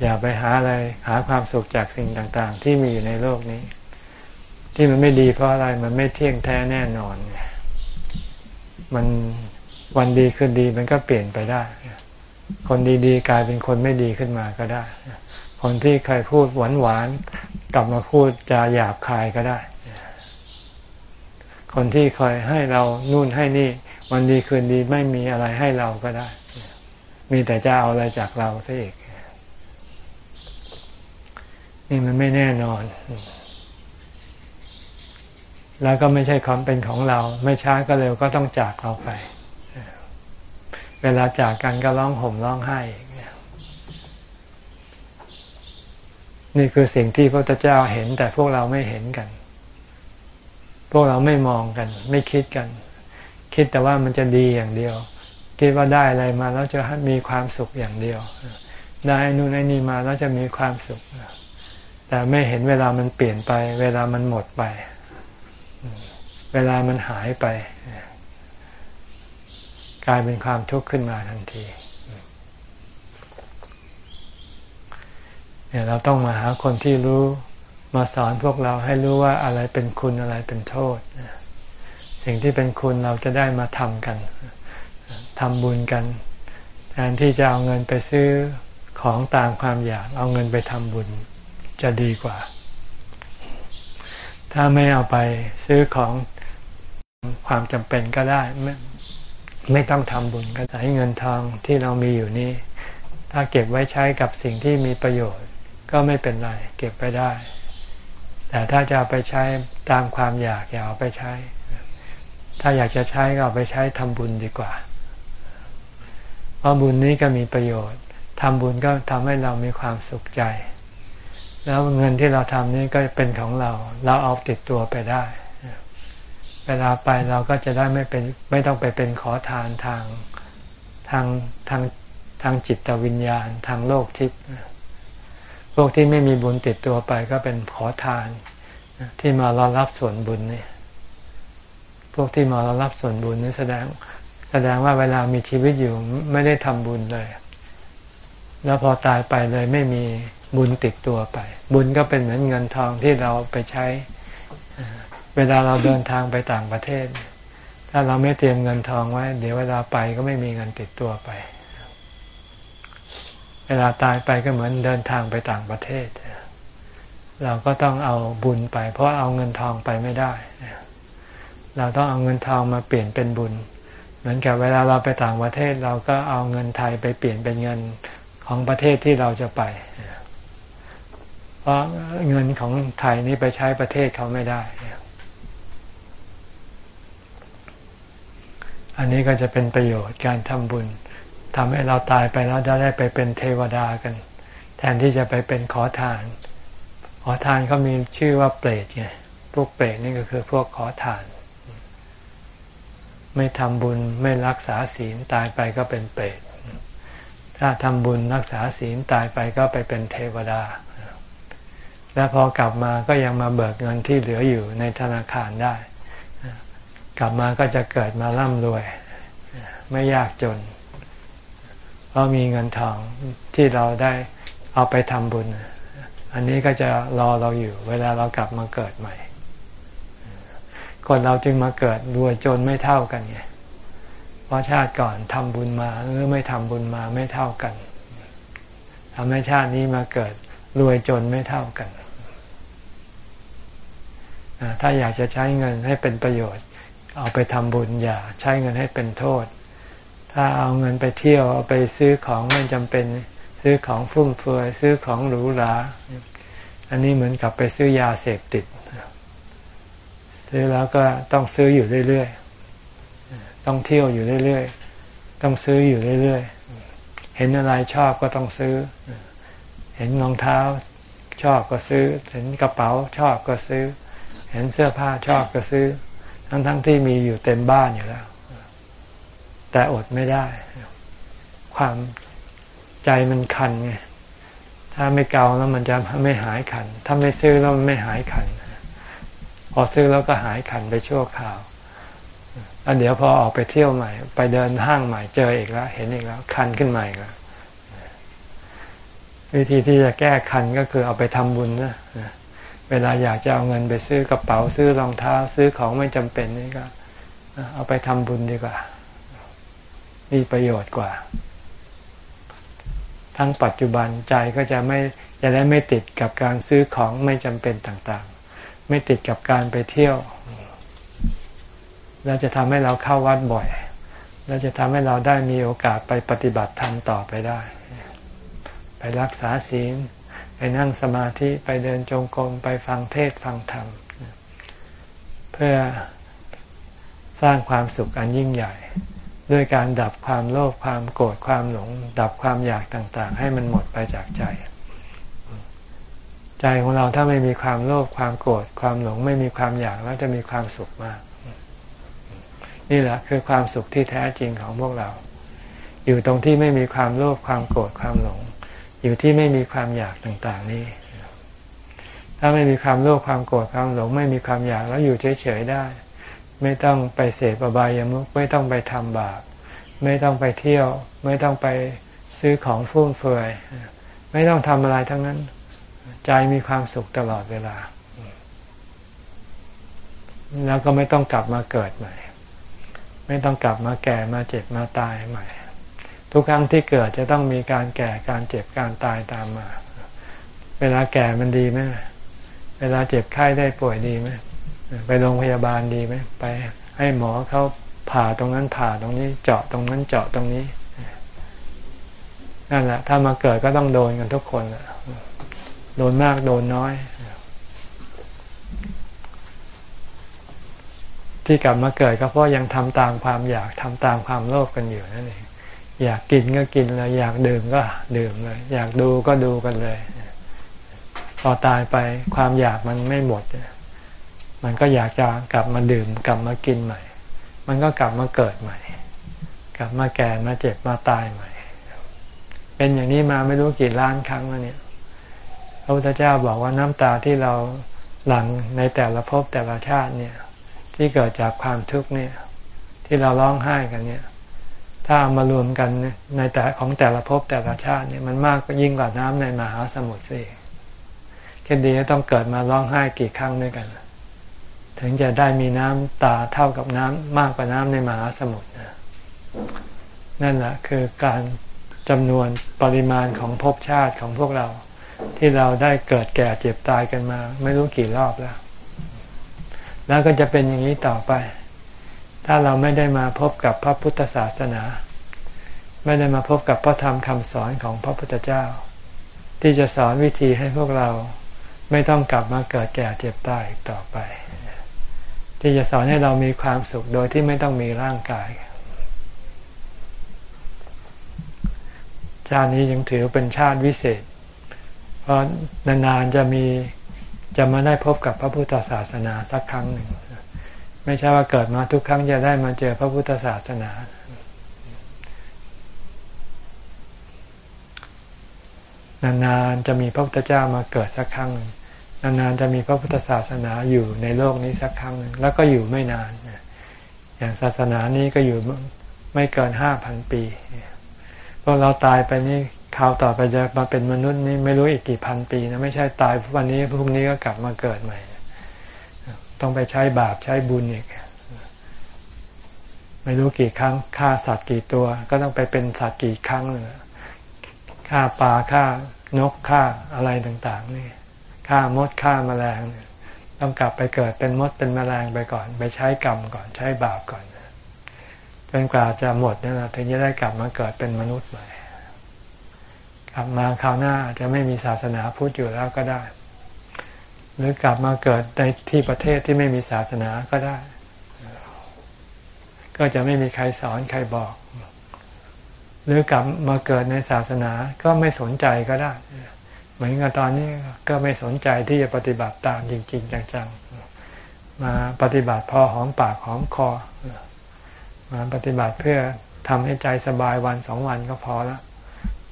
S1: อย่าไปหาอะไรหาความสุขจากสิ่งต่าง ๆ ที่มีอยู่ในโลกนี้ ที่มันไม่ดีเพราะอะไรมันไม่เที่ยงแท้แน่นอนมันวันดีขึ้นดีมันก็เปลี่ยนไปได้ คนดีๆ กลายเป็นคนไม่ดีขึ้นมาก็ได้ คนที่เคยพูดหวานๆกลับมาพูดจะหยาบคายก็ได้ คนที่คอยให้เรานู่นให้นี่ วันดีคืนดีไม่มีอะไรให้เราก็ได้ มีแต่จะเอาอะไรจากเราซะอีก นี่มันไม่แน่นอน แล้วก็ไม่ใช่ความเป็นของเรา ไม่ช้าก็เร็วก็ต้องจากเราไป เวลาจากกันก็ร้องห่มร้องไห้นี่คือสิ่งที่พระพุทธเจ้าเห็นแต่พวกเราไม่เห็นกัน พวกเราไม่มองกัน ไม่คิดกัน คิดแต่ว่ามันจะดีอย่างเดียว คิดว่าได้อะไรมาแล้วจะมีความสุขอย่างเดียว ได้นู่นนี่มาแล้วจะมีความสุข แต่ไม่เห็นเวลามันเปลี่ยนไป เวลามันหมดไป เวลามันหายไป กลายเป็นความทุกข์ขึ้นมาทันทีเนี่ยเราต้องมาหาคนที่รู้ มาสอนพวกเราให้รู้ว่าอะไรเป็นคุณอะไรเป็นโทษ สิ่งที่เป็นคุณเราจะได้มาทำกันทำบุญกันแทนที่จะเอาเงินไปซื้อของตามความอยาก เอาเงินไปทำบุญจะดีกว่า ถ้าไม่เอาไปซื้อของความจำเป็นก็ได้ไม่ไม่ต้องทำบุญก็ใช้เงินทองที่เรามีอยู่นี้ ถ้าเก็บไว้ใช้กับสิ่งที่มีประโยชน์ก็ไม่เป็นไร เก็บไปได้ แต่ถ้าจะเอาไปใช้ตามความอยากอย่าเอาไปใช้ ถ้าอยากจะใช้ก็เอาไปใช้ทำบุญดีกว่า เพราะบุญนี้ก็มีประโยชน์ทำบุญก็ทำให้เรามีความสุขใจ แล้วเงินที่เราทำนี่ก็เป็นของเรา เราเอาติดตัวไปได้ เวลาไปเราก็จะได้ไม่เป็นไม่ต้องไปเป็นขอทานทางทางทางทางจิตวิญญาณทางโลกทิพย์ วกที่ไม่มีบุญติดตัวไปก็เป็นขอทาน ที่มารอรับส่วนบุญนี่พวกที่มารอรับส่วนบุญนี่แสดงแสดงว่าเวลามีชีวิตอยู่ไม่ได้ทำบุญเลย แล้วพอตายไปเลยไม่มีบุญติดตัวไป บุญก็เป็นเหมือนเงินทองที่เราไปใช้ เวลาเราเดินทางไปต่างประเทศ ถ้าเราไม่เตรียมเงินทองไว้ เดี๋ยวเวลาไปก็ไม่มีเงินติดตัวไป เวลาตายไปก็เหมือนเดินทางไปต่างประเทศ เราก็ต้องเอาบุญไป เพราะเอาเงินทองไปไม่ได้ เราต้องเอาเงินทองมาเปลี่ยนเป็นบุญ เหมือนกับเวลาเราไปต่างประเทศ เราก็เอาเงินไทยไปเปลี่ยนเป็นเงินของประเทศที่เราจะไป เพราะเงินของไทยนี้ไปใช้ประเทศเขาไม่ได้ อันนี้ก็จะเป็นประโยชน์การทำบุญ ทำให้เราตายไปแล้วจะได้ไปเป็นเทวดากัน แทนที่จะไปเป็นขอทาน ขอทานเขามีชื่อว่าเปรตไงพวกเปรตนี่ก็คือพวกขอทาน ไม่ทำบุญไม่รักษาศีลตายไปก็เป็นเปรตถ้าทำบุญรักษาศีลตายไปก็ไปเป็นเทวดา แล้วพอกลับมาก็ยังมาเบิกเงินที่เหลืออยู่ในธนาคารได้ กลับมาก็จะเกิดมาร่ำรวย ไม่ยากจน เพราะมีเงินทองที่เราได้เอาไปทำบุญ อันนี้ก็จะรอเราอยู่ เวลาเรากลับมาเกิดใหม่คนเราจึงมาเกิดรวยจนไม่เท่ากันไงเพราะชาติก่อนทำบุญมาหรือไม่ทำบุญมาไม่เท่ากันทำให้ชาตินี้มาเกิดรวยจนไม่เท่ากันถ้าอยากจะใช้เงินให้เป็นประโยชน์ เอาไปทำบุญอย่าใช้เงินให้เป็นโทษ ถ้าเอาเงินไปเที่ยวเอาไปซื้อของไม่จำเป็น ซื้อของฟุ่มเฟือยซื้อของหรูหราอันนี้เหมือนกับไปซื้อยาเสพติด ซื้อแล้วก็ต้องซื้ออยู่เรื่อยๆต้องเที่ยวอยู่เรื่อยๆต้องซื้ออยู่เรื่อยๆเห็นอะไรชอบก็ต้องซื้อ เห็นรองเท้าชอบก็ซื้อ เห็นกระเป๋าชอบก็ซื้อ เห็นเสื้อผ้าชอบก็ซื้อ ทั้งๆทที่มีอยู่เต็มบ้านอยู่แล้ว แต่อดไม่ได้ ความใจมันคันไงถ้าไม่เกาแล้วมันจะไม่หายคัน ถ้าไม่ซื้อแล้วมันไม่หายคัน พอซื้อแล้วก็หายคันไปชั่วคราวแล้วเดี๋ยวพอออกไปเที่ยวใหม่ ไปเดินห้างใหม่เจออีกแล้ว เห็นอีกแล้ว คันขึ้นใหม่แล้ววิธีที่จะแก้คันก็คือเอาไปทำบุญนะเวลาอยากจะเอาเงินไปซื้อกระเป๋าซื้อรองเท้า ซื้อของไม่จำเป็นนี่ก็ เอาไปทำบุญดีกว่า มีประโยชน์กว่า ทั้งปัจจุบันใจก็จะไม่จะได้ไม่ติดกับการซื้อของไม่จำเป็นต่างๆ ไม่ติดกับการไปเที่ยว และจะทำให้เราเข้าวัดบ่อย และจะทำให้เราได้มีโอกาสไปปฏิบัติธรรมต่อไปได้ ไปรักษาศีล ไปนั่งสมาธิไปเดินจงกรมไปฟังเทศฟังธรรม เพื่อสร้างความสุขอันยิ่งใหญ่ ด้วยการดับความโลภความโกรธความหลง ดับความอยากต่างๆ ให้มันหมดไปจากใจ ใจของเราถ้าไม่มีความโลภความโกรธความหลง ไม่มีความอยากแล้วจะมีความสุขมาก นี่แหละคือความสุขที่แท้จริงของพวกเรา อยู่ตรงที่ไม่มีความโลภความโกรธความหลง อยู่ที่ไม่มีความอยากต่างๆ นี่ถ้าไม่มีความโลภความโกรธความหลง ไม่มีความอยากแล้วอยู่เฉยๆได้ ไม่ต้องไปเสพอบายามุขไม่ต้องไปทำบาปไม่ต้องไปเที่ยว ไม่ต้องไปซื้อของฟุ่มเฟือย ไม่ต้องทำอะไรทั้งนั้น ใจมีความสุขตลอดเวลา แล้วก็ไม่ต้องกลับมาเกิดใหม่ ไม่ต้องกลับมาแก่มาเจ็บมาตายใหม่ ทุกครั้งที่เกิดจะต้องมีการแก่การเจ็บการตายตามมา เวลาแก่มันดีไหมเวลาเจ็บไข้ได้ป่วยดีไหม ไปโรงพยาบาลดีไหมไปให้หมอเขาผ่าตรงนั้นผ่าตรงนี้เจาะตรงนั้นเจาะตรงนี้นั่นแหละถ้ามาเกิดก็ต้องโดนกันทุกคนแหละโดนมากโดนน้อย ที่กลับมาเกิดก็เพราะยังทำตามความอยากทำตามความโลภกกันอยู่นั่นเองอยากกินก็กินเลย อยากดื่มก็ดื่มเลย อยากดูก็ดูกันเลย พอตายไปความอยากมันไม่หมด มันก็อยากจะกลับมาดื่มกลับมากินใหม่ มันก็กลับมาเกิดใหม่ กลับมาแก่มาเจ็บมาตายใหม่ เป็นอย่างนี้มาไม่รู้กี่ล้านครั้งแล้วเนี่ยพระพุทธเจ้าบอกว่าน้ำตาที่เราหลั่งในแต่ละภพแต่ละชาติเนี่ย ที่เกิดจากความทุกข์เนี่ย ที่เราร้องไห้กันเนี่ย ถ้ามารวมกันในแต่ของแต่ละภพแต่ละชาติเนี่ยมันมากยิ่งกว่าน้ำในมหาสมุทรสิเคนดีต้องเกิดมาร้องไห้กี่ครั้งด้วยกัน ถึงจะได้มีน้ำตาเท่ากับน้ำมากกว่าน้ำในมหาสมุทรนั่นแหละคือการจำนวนปริมาณของภพชาติของพวกเรา ที่เราได้เกิดแก่เจ็บตายกันมา ไม่รู้กี่รอบแล้ว แล้วก็จะเป็นอย่างนี้ต่อไป ถ้าเราไม่ได้มาพบกับพระพุทธศาสนา ไม่ได้มาพบกับพระธรรมคำสอนของพระพุทธเจ้า ที่จะสอนวิธีให้พวกเราไม่ต้องกลับมาเกิดแก่เจ็บตายอีกต่อไป ที่จะสอนให้เรามีความสุขโดยที่ไม่ต้องมีร่างกายชาตินี้ยังถือเป็นชาติวิเศษ เพราะนานๆจะมีจะมาได้พบกับพระพุทธศาสนาสักครั้งหนึ่ง ไม่ใช่ว่าเกิดมาทุกครั้งจะได้มาเจอพระพุทธศาสนา นานๆจะมีพระพุทธเจ้ามาเกิดสักครั้งหนึ่ง นานๆจะมีพระพุทธศาสนาอยู่ในโลกนี้สักครั้งหนึ่งแล้วก็อยู่ไม่นาน อย่างศาสนานี้ก็อยู่ไม่เกินห้าพันปีพอเราตายไปนี่คราวต่อไปจะมาเป็นมนุษย์นี่ไม่รู้อีกกี่พันปีนะไม่ใช่ตายวันนี้พรุ่งนี้ก็กลับมาเกิดใหม่ ต้องไปใช้บาปใช้บุญอีกไม่รู้กี่ครั้งฆ่าสัตว์กี่ตัว ก็ต้องไปเป็นสัตว์กี่ครั้งเลยฆ่าปลาฆ่านกฆ่าอะไรต่าง ๆ นี่ ฆ่ามดฆ่าแมลงต้องกลับไปเกิดเป็นมดเป็นแมลงไปก่อน ไปใช้กรรมก่อนใช้บาปก่อนจนกว่าจะหมดนี่แหละถึงจะได้กลับมาเกิดเป็นมนุษย์ใหม่ กลับมาคราวหน้าจะไม่มีศาสนาพุทธอยู่แล้วก็ได้ หรือกลับมาเกิดในที่ประเทศที่ไม่มีศาสนาก็ได้ ก็จะไม่มีใครสอนใครบอก หรือกลับมาเกิดในศาสนาก็ไม่สนใจก็ได้ เหมือนกับตอนนี้ก็ไม่สนใจที่จะปฏิบัติตามจริง ๆ จังๆ มาปฏิบัติพอหอมปากหอมคอ มาปฏิบัติเพื่อทำให้ใจสบายวันสองวันก็พอแล้ว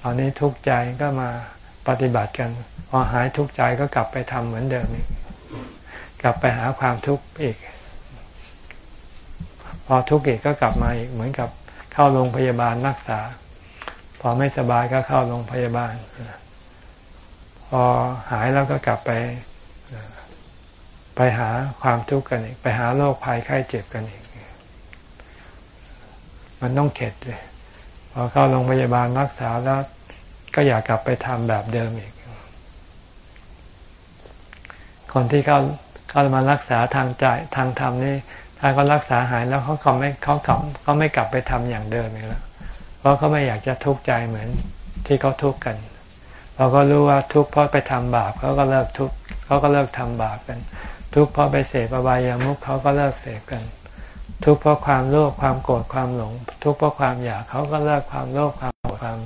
S1: ตอนนี้ทุกข์ใจก็มาปฏิบัติกัน พอหายทุกข์ใจก็กลับไปทำเหมือนเดิมอีกกลับไปหาความทุกข์อีก พอทุกข์อีกก็กลับมาอีกเหมือนกับเข้าโรงพยาบาลรักษา พอไม่สบายก็เข้าโรงพยาบาล พอหายแล้วก็กลับไป ไปหาความทุกข์กันอีก ไปหาโรคภัยไข้เจ็บกันอีก มันต้องเข็ดเลยพอเข้าโรงพยาบาลรักษาแล้วก็อยากกลับไปทำแบบเดิมอีก คนที่เข้าเข้ามารักษาทางใจทางธรรมนี่ถ้าเขารักษาหายแล้วเขาเขาไม่เขากลับเขาไม่กลับไปทำอย่างเดิมอีกแล้ว เพราะเขาไม่อยากจะทุกข์ใจเหมือนที่เขาทุกข์กัน เราก็รู้ว่าทุกข์เพราะไปทำบาปเขาก็เลิกทุกข์เขาก็เลิกทำบาปกัน ทุกข์เพราะไปเสพอบายามุขเขาก็เลิกเสพกัน ทุกข์เพราะความโลภความโกรธความหลง ทุกข์เพราะความอยากเขาก็เลิกความโลภความโกรธความ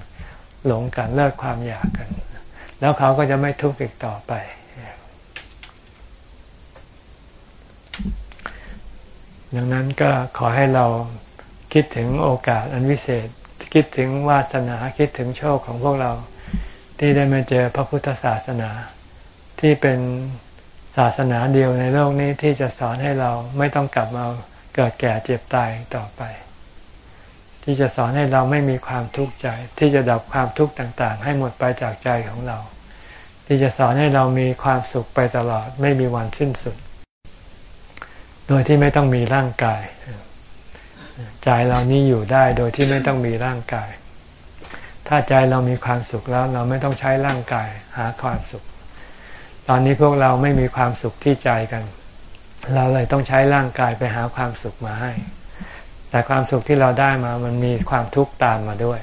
S1: หลงกันเลิกความอยากกัน แล้วเขาก็จะไม่ทุกข์อีกต่อไป ดังนั้นก็ขอให้เราคิดถึงโอกาสอันวิเศษ คิดถึงวาสนาคิดถึงโชคของพวกเรา ที่ได้มาเจอพระพุทธศาสนา ที่เป็นศาสนาเดียวในโลกนี้ที่จะสอนให้เราไม่ต้องกลับมาเกิดแก่เจ็บตายต่อไป ที่จะสอนให้เราไม่มีความทุกข์ใจ ที่จะดับความทุกข์ต่างๆ ให้หมดไปจากใจของเรา ที่จะสอนให้เรามีความสุขไปตลอดไม่มีวันสิ้นสุด โดยที่ไม่ต้องมีร่างกาย ใจเรานี่อยู่ได้โดยที่ไม่ต้องมีร่างกาย ถ้าใจเรามีความสุขแล้วเราไม่ต้องใช้ร่างกายหาความสุข ตอนนี้พวกเราไม่มีความสุขที่ใจกัน เราเลยต้องใช้ร่างกายไปหาความสุขมาให้ แต่ความสุขที่เราได้มามันมีความทุกข์ตามมาด้วย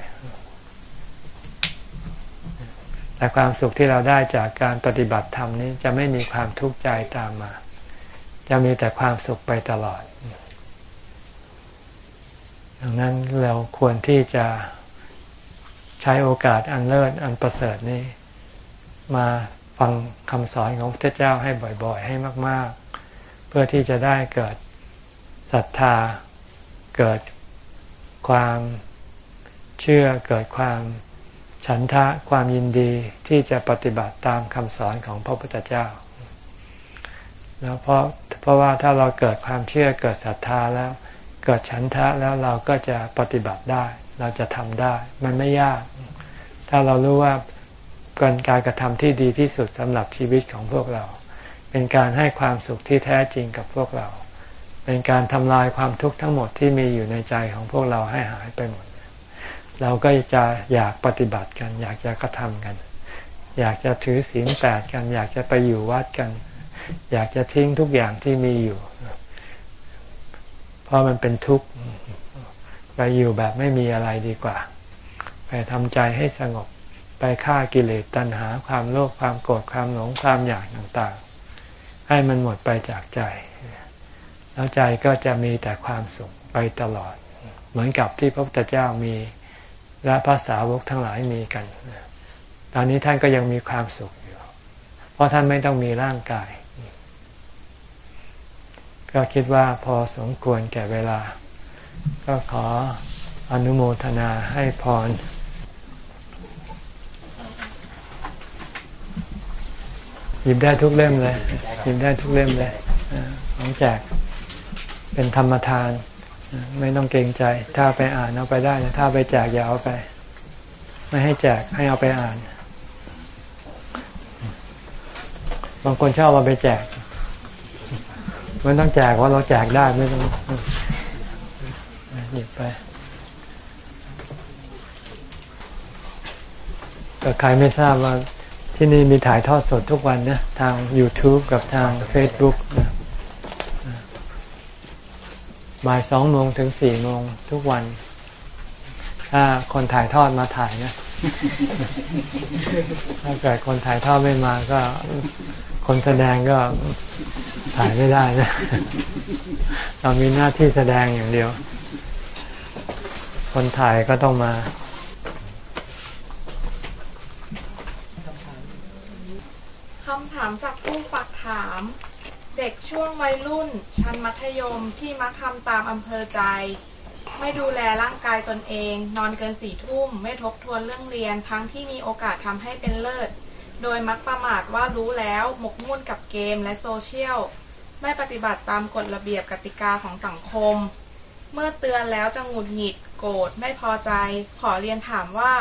S1: แต่ความสุขที่เราได้จากการปฏิบัติธรรมนี้จะไม่มีความทุกข์ใจตามมา จะมีแต่ความสุขไปตลอด ดังนั้นเราควรที่จะ ช้โอกาสอันเลิศอันประเสริฐนี้ มาฟังคำสอนของพระเจ้าให้บ่อยๆ ให้มาก ๆ เพื่อที่จะได้เกิดศรัทธา เกิดความเชื่อเกิดความฉันทะความยินดีที่จะปฏิบัติตามคำสอนของพระพุทธเจ้าแล้วเพราะเพราะว่าถ้าเราเกิดความเชื่อเกิดศรัทธาแล้ว เกิดฉันทะแล้วเราก็จะปฏิบัติได้ เราจะทำได้ มันไม่ยาก ถ้าเรารู้ว่าการการกระทำที่ดีที่สุดสำหรับชีวิตของพวกเรา เป็นการให้ความสุขที่แท้จริงกับพวกเรา เป็นการทำลายความทุกข์ทั้งหมดที่มีอยู่ในใจของพวกเราให้หายไปหมด เราก็จะอยากปฏิบัติกัน อยากจะกระทำกัน อยากจะถือศีลแปดกัน อยากจะไปอยู่วัดกัน อยากจะทิ้งทุกอย่างที่มีอยู่ เพราะมันเป็นทุกข์ ไปอยู่แบบไม่มีอะไรดีกว่า ไปทำใจให้สงบ ไปฆ่ากิเลสตัณหาความโลภความโกรธความหลงความอยากต่างๆ ให้มันหมดไปจากใจ แล้วใจก็จะมีแต่ความสุขไปตลอด เหมือนกับที่พระพุทธเจ้ามีและภาษาวกทั้งหลายมีกัน ตอนนี้ท่านก็ยังมีความสุขอยู่ เพราะท่านไม่ต้องมีร่างกาย ก็คิดว่าพอสมควรแก่เวลา ก็ขออนุโมทนาให้พรหยิบได้ทุกเล่มเลยหยิบได้ทุกเล่มเลยของแจกเป็นธรรมทาน ไม่ต้องเกรงใจ ถ้าไปอ่านเอาไปได้ถ้าไปแจกอย่าเอาไป ไม่ให้แจกให้เอาไปอ่าน บางคนชอบเอาไปแจก มันต้องแจกว่าเราแจกได้ไม่ต้อง หยิบไปแต่ใครไม่ทราบว่าที่นี่มีถ่ายทอดสดทุกวันนะทาง YouTube กับทาง Facebook นะบ่ายสองโมงถึงสี่โมงทุกวัน ถ้าคนถ่ายทอดมาถ่ายนะ ถ้าเกิดคนถ่ายทอดไม่มาก็คนแสดงก็ถ่ายไม่ได้นะ เรามีหน้าที่แสดงอย่างเดียว คนถ่ายก็ต้องมา
S2: คำถามจากผู้ฝากถาม เด็กช่วงวัยรุ่น ชั้นมัธยมที่มักทำตามอำเภอใจ ไม่ดูแลร่างกายตนเอง นอนเกินสี่ทุ่ม ไม่ทบทวนเรื่องเรียน ทั้งที่มีโอกาสทำให้เป็นเลิศ โดยมักประมาทว่ารู้แล้วหมกมุ่นกับเกมและโซเชียล ไม่ปฏิบัติตามกฎระเบียบกติกาของสังคม เมื่อเตือนแล้วจะหงุดหงิดโกรธไม่พอใจ ขอเรียนถามว่า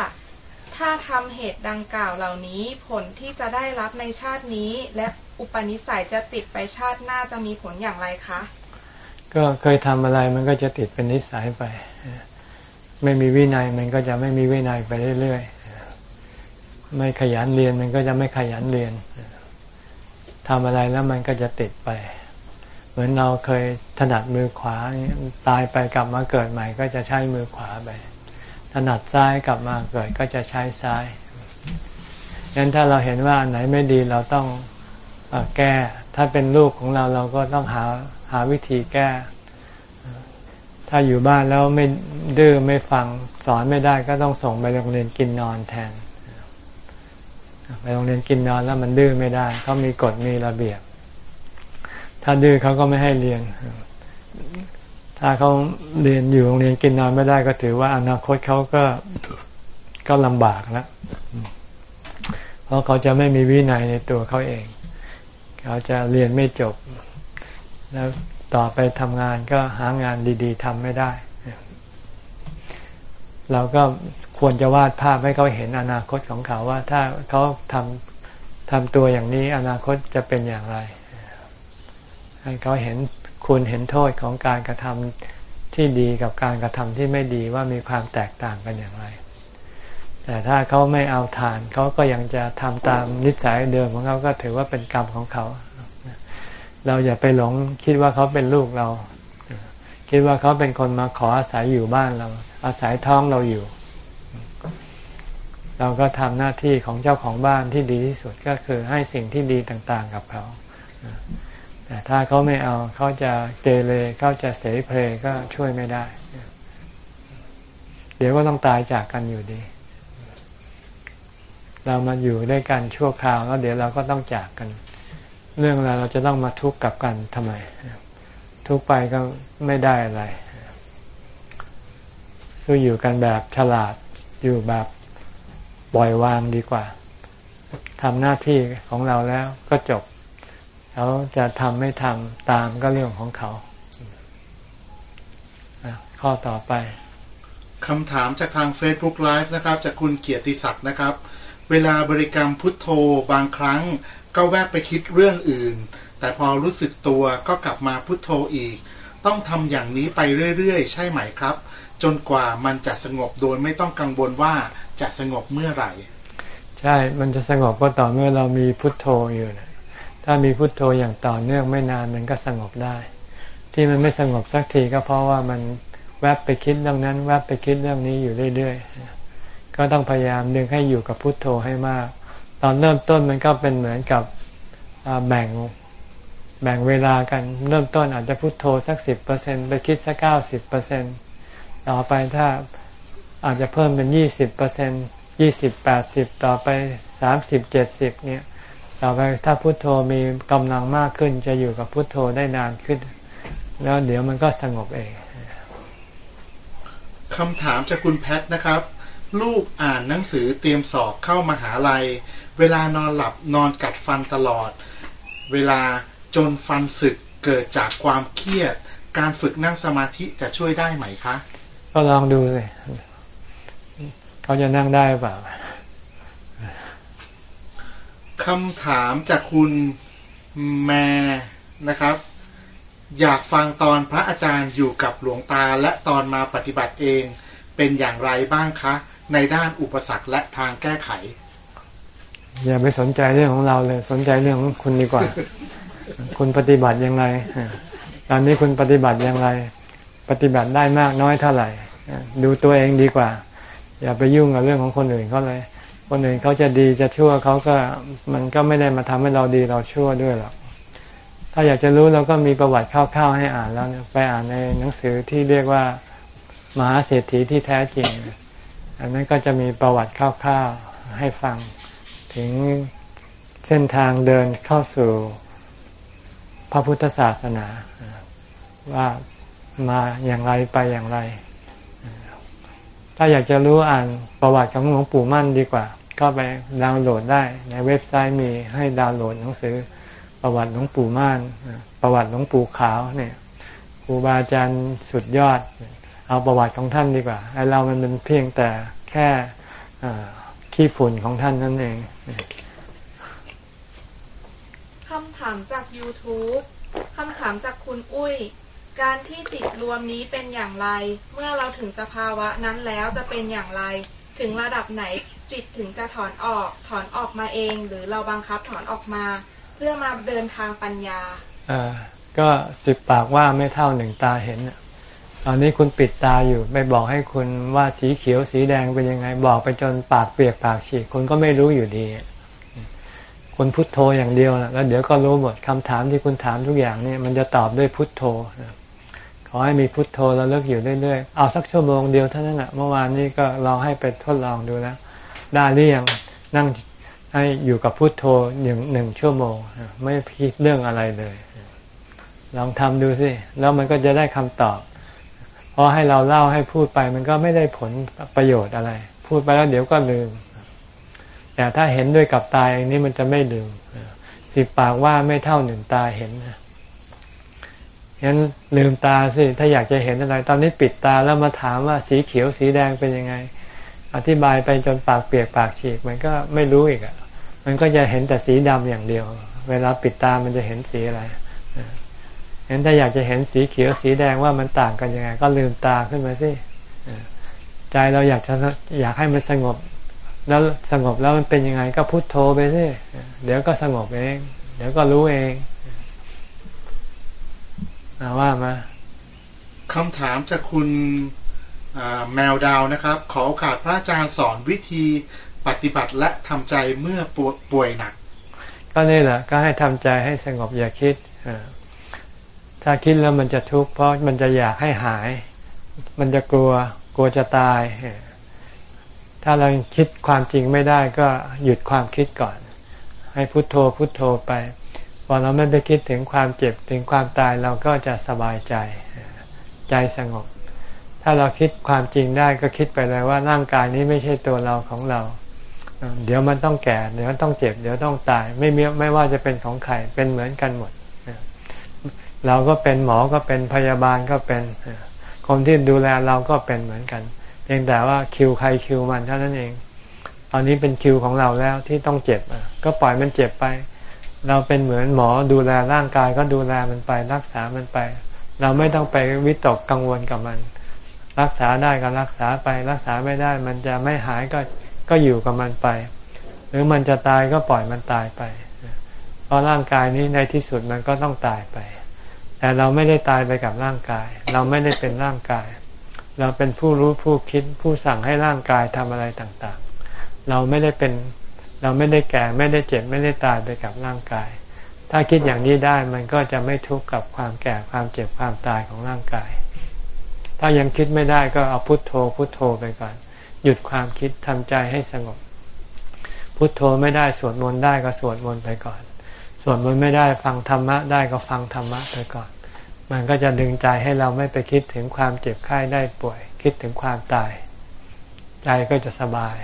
S2: ถ้าทำเหตุดังกล่าวเหล่านี้ผลที่จะได้รับในชาตินี้ และอุปนิสัยจะติดไปชาติหน้าจะมีผลอย่างไรคะ
S1: ก็เคยทำอะไรมันก็จะติดเป็นนิสัยไป ไม่มีวินัยมันก็จะไม่มีวินัยไปเรื่อยๆ ไม่ขยันเรียนมันก็จะไม่ขยันเรียนทำอะไรแล้วมันก็จะติดไป เหมือนเราเคยถนัดมือขวาตายไปกลับมาเกิดใหม่ ก็จะใช้มือขวาไป ถนัดซ้ายกลับมาเกิดก็จะใช้ซ้ายงั้นถ้าเราเห็นว่าไหนไม่ดีเราต้องอแก้ ถ้าเป็นลูกของเราเราก็ต้องหาหาวิธีแก้ ถ้าอยู่บ้านแล้วไม่ดื้อไม่ฟังสอนไม่ได้ก็ต้องส่งไปโรงเรียนกินนอนแทน ไปโรงเรียนกินนอนแล้วมันดื้อไม่ได้เขามีกฎมีระเบียบ ถ้าดื้อเขาก็ไม่ให้เรียน ถ้าเขาเรียนอยู่โรงเรียนกินนอนไม่ได้ก็ถือว่าอนาคตเขาก็ก็ลำบากแล้วเพราะเขาจะไม่มีวินัยในตัวเขาเอง เขาจะเรียนไม่จบ แล้วต่อไปทำงานก็หางานดีๆทำไม่ได้ เราก็ควรจะวาดภาพให้เขาเห็นอนาคตของเขาว่า ถ้าเขาทำทำตัวอย่างนี้อนาคตจะเป็นอย่างไร ให้เขาเห็นคุณเห็นโทษของการกระทำที่ดีกับการกระทำที่ไม่ดีว่ามีความแตกต่างกันอย่างไร แต่ถ้าเขาไม่เอาทานเขาก็ยังจะทำตามนิสัยเดิมของเขาก็ถือว่าเป็นกรรมของเขา เราอย่าไปหลงคิดว่าเขาเป็นลูกเรา คิดว่าเขาเป็นคนมาขออาศัยอยู่บ้านเรา อาศัยท้องเราอยู่ เราก็ทำหน้าที่ของเจ้าของบ้านที่ดีที่สุดก็คือให้สิ่งที่ดีต่างๆกับเขา แต่ถ้าเขาไม่เอาเขาจะเกเรเขาจะเสเพก็ช่วยไม่ได้ เดี๋ยวก็ต้องตายจากกันอยู่ดี เรามาอยู่ด้วยกันชั่วคราวแล้วเดี๋ยวเราก็ต้องจากกัน เรื่องอะไรเราจะต้องมาทุกข์กับกันทำไม ทุกไปก็ไม่ได้อะไรสู้อยู่กันแบบฉลาดอยู่แบบปล่อยวางดีกว่าทำหน้าที่ของเราแล้วก็จบ เขาจะทำไม่ทำตามก็เรื่องของเขา ข้อต่อไป
S3: คำถามจากทาง Facebook Live นะครับ จากคุณเกียรติศักดิ์นะครับ เวลาบริกรรมพุทโธบางครั้ง ก็แวบไปคิดเรื่องอื่น แต่พอรู้สึกตัวก็กลับมาพุทโธอีก ต้องทำอย่างนี้ไปเรื่อยๆ ใช่ไหมครับ จนกว่ามันจะสงบโดยไม่ต้องกังวลว่าจะสงบเมื่อไหร่
S1: ใช่มันจะสงบก็ต่อเมื่อเรามีพุทโธอยู่นะ ถ้ามีพุทโธอย่างต่อเนื่องไม่นานมันก็สงบได้ ที่มันไม่สงบสักทีก็เพราะว่ามันแวบไปคิดเรื่องนั้น แวบไปคิดเรื่องนี้อยู่เรื่อยๆ ก็ต้องพยายามดึงให้อยู่กับพุทโธให้มาก ตอนเริ่มต้นมันก็เป็นเหมือนกับแบ่งแบ่งเวลากันเริ่มต้นอาจจะพุทโธสักสิบเปอร์เซ็นไปคิดสักเก้าสิบเปอร์เซ็นต่อไปถ้าอาจจะเพิ่มเป็นยี่สิบเปอร์เซ็นยี่สิบแปดสิบต่อไปสามสิบเจ็ดสิบเนี่ย ต่อไปถ้าพุโทโธมีกำลังมากขึ้น จะอยู่กับพุโทโธได้นานขึ้น แล้วเดี๋ยวมันก็สงบเอง
S3: คำถามจากคุณแพทนะครับ ลูกอ่านหนังสือเตรียมสอบเข้ามาหาลัย เวลานอนหลับนอนกัดฟันตลอด เวลาจนฟันสึกเกิดจากความเครียด การฝึกนั่งสมาธิจะช่วยได้ไหมคะ
S1: ก็ลองดูเลยเขาจะนั่งได้เปล่า
S3: คำถามจากคุณแม่นะครับ อยากฟังตอนพระอาจารย์อยู่กับหลวงตาและตอนมาปฏิบัติเองเป็นอย่างไรบ้างคะ ในด้านอุปสรรคและทางแก้ไข
S1: อย่าไปสนใจเรื่องของเราเลย สนใจเรื่องของคุณดีกว่า คุณปฏิบัติอย่างไรตอนนี้คุณปฏิบัติอย่างไร ปฏิบัติได้มากน้อยเท่าไหร่ ดูตัวเองดีกว่า อย่าไปยุ่งกับเรื่องของคนอื่นเขาเลย คนอื่นเขาจะดีจะชั่วเขาก็มันก็ไม่ได้มาทำให้เราดีเราชั่วด้วยหรอก ถ้าอยากจะรู้เราก็มีประวัติคร่าวๆให้อ่านแล้วไปอ่านในหนังสือที่เรียกว่ามหาเศรษฐีที่แท้จริง อันนั้นก็จะมีประวัติคร่าวๆให้ฟัง ถึงเส้นทางเดินเข้าสู่พระพุทธศาสนา ว่ามาอย่างไรไปอย่างไร ถ้าอยากจะรู้อ่านประวัติของหลวงปู่มั่นดีกว่า ก็ไปดาวน์โหลดได้ ในเว็บไซต์มีให้ดาวน์โหลดหนังสือ ประวัติหลวงปู่มั่น ประวัติหลวงปู่ขาวเนี่ยครูบาอาจารย์สุดยอด เอาประวัติของท่านดีกว่าไอเรามันเป็นเพียงแต่แค่ขี้ฝุ่นของท่านนั่นเอง
S2: คำถามจาก YouTube คำถามจากคุณอุ้ย การที่จิตรวมนี้เป็นอย่างไร เมื่อเราถึงสภาวะนั้นแล้วจะเป็นอย่างไร ถึงระดับไหนจิตถึงจะถอนออก ถอนออกมาเอง หรือเราบังคับถอนออกมา เพื่อมาเดินทางปัญญา
S1: อ่าก็สิบปากว่าไม่เท่าหนึ่งตาเห็นตอนนี้คุณปิดตาอยู่ ไม่บอกให้คุณว่าสีเขียวสีแดงเป็นยังไง บอกไปจนปากเปียกปากฉีกคุณก็ไม่รู้อยู่ดีคุณพุทโธอย่างเดียวนะแล้วเดี๋ยวก็รู้หมดคำถามที่คุณถามทุกอย่างนี่มันจะตอบด้วยพุทโธ อให้มีพุทโธแล้วเลิกอยู่เรื่อยๆ เอาสักชั่วโมงเดียวเท่านั้นแหะเมื่อวานนี้ก็ลองให้ไปทดลองดูแล้วได้หรือยังนั่งให้อยู่กับพุทโธหนึ่งหนึ่งชั่วโมง ไม่คิดเรื่องอะไรเลย ลองทำดูสิแล้วมันก็จะได้คำตอบพราะให้เราเล่าให้พูดไปมันก็ไม่ได้ผลประโยชน์อะไร พูดไปแล้วเดี๋ยวก็ลืม แต่ถ้าเห็นด้วยกับตาอย่างนี้มันจะไม่ลืมสิบปากว่าไม่เท่าหนึ่งตาเห็น งั้นลืมตาสิ ถ้าอยากจะเห็นอะไร ตอนนี้ปิดตาแล้วมาถามว่าสีเขียวสีแดงเป็นยังไง อธิบายไปจนปากเปียกปากฉีก มันก็ไม่รู้อีกอะมันก็จะเห็นแต่สีดำอย่างเดียว เวลาปิดตามันจะเห็นสีอะไรเห็นถ้าอยากจะเห็นสีเขียวสีแดงว่ามันต่างกันยังไง ก็ลืมตาขึ้นมาสิใจเราอยากจะอยากให้มันสงบ แล้วสงบแล้วมันเป็นยังไง ก็พุโทโธไปสิเดี๋ยวก็สงบเอง เดี๋ยวก็รู้เอง อาว่ามา
S3: คำถามจากคุณแมวดาวนะครับ ขอโอกาสพระอาจารย์สอนวิธีปฏิบัติและทำใจเมื่อป่วยหนัก
S1: ก็นี่แหละก็ให้ทำใจให้สงบอย่าคิด ถ้าคิดแล้วมันจะทุกข์เพราะมันจะอยากให้หาย มันจะกลัวกลัวจะตาย ถ้าเราคิดความจริงไม่ได้ก็หยุดความคิดก่อน ให้พุโทโธพุโทโธไป พอเราไม่ไปคิดถึงความเจ็บถึงความตายเราก็จะสบายใจ ใจสงบ ถ้าเราคิดความจริงได้ก็คิดไปเลยว่าร่างกายนี้ไม่ใช่ตัวเราของเรา เดี๋ยวมันต้องแก่ เดี๋ยวต้องเจ็บ เดี๋ยวต้องตาย ไม่มีไม่ว่าจะเป็นของใครเป็นเหมือนกันหมด เราก็เป็นหมอก็เป็นพยาบาลก็เป็น คนที่ดูแลเราก็เป็นเหมือนกัน เพียงแต่ว่าคิวใครคิวมันเท่านั้นเอง ตอนนี้เป็นคิวของเราแล้วที่ต้องเจ็บก็ปล่อยมันเจ็บไป เราเป็นเหมือนหมอดูแลร่างกายก็ดูแลมันไป รักษามันไป เราไม่ต้องไปวิตกกังวลกับมัน รักษาได้ก็รักษาไป รักษาไม่ได้มันจะไม่หายก็ก็อยู่กับมันไป หรือมันจะตายก็ปล่อยมันตายไป เพราะร่างกายนี้ในที่สุดมันก็ต้องตายไป แต่เราไม่ได้ตายไปกับร่างกาย เราไม่ได้เป็นร่างกาย เราเป็นผู้รู้ผู้คิดผู้สั่งให้ร่างกายทำอะไรต่างๆ เราไม่ได้เป็น เราไม่ได้แก่ไม่ได้เจ็บไม่ได้ตายไปกับร่างกาย ถ้าคิดอย่างนี้ได้มันก็จะไม่ทุกข์กับความแก่ความเจ็บความตายของร่างกาย ถ้ายังคิดไม่ได้ก็เอาพุโทโธ พุโทโธไปก่อน หยุดความคิดทำใจให้สงบ พุโทโธไม่ได้สวดมนต์ได้ก็สวดมนต์ไปก่อน สวดมนต์ไม่ได้ฟังธรรมะได้ก็ฟังธรรมะไปก่อน มันก็จะดึงใจให้เราไม่ไปคิดถึงความเจ็บไข้ได้ป่วย คิดถึงความตาย ใจก็จะสบาย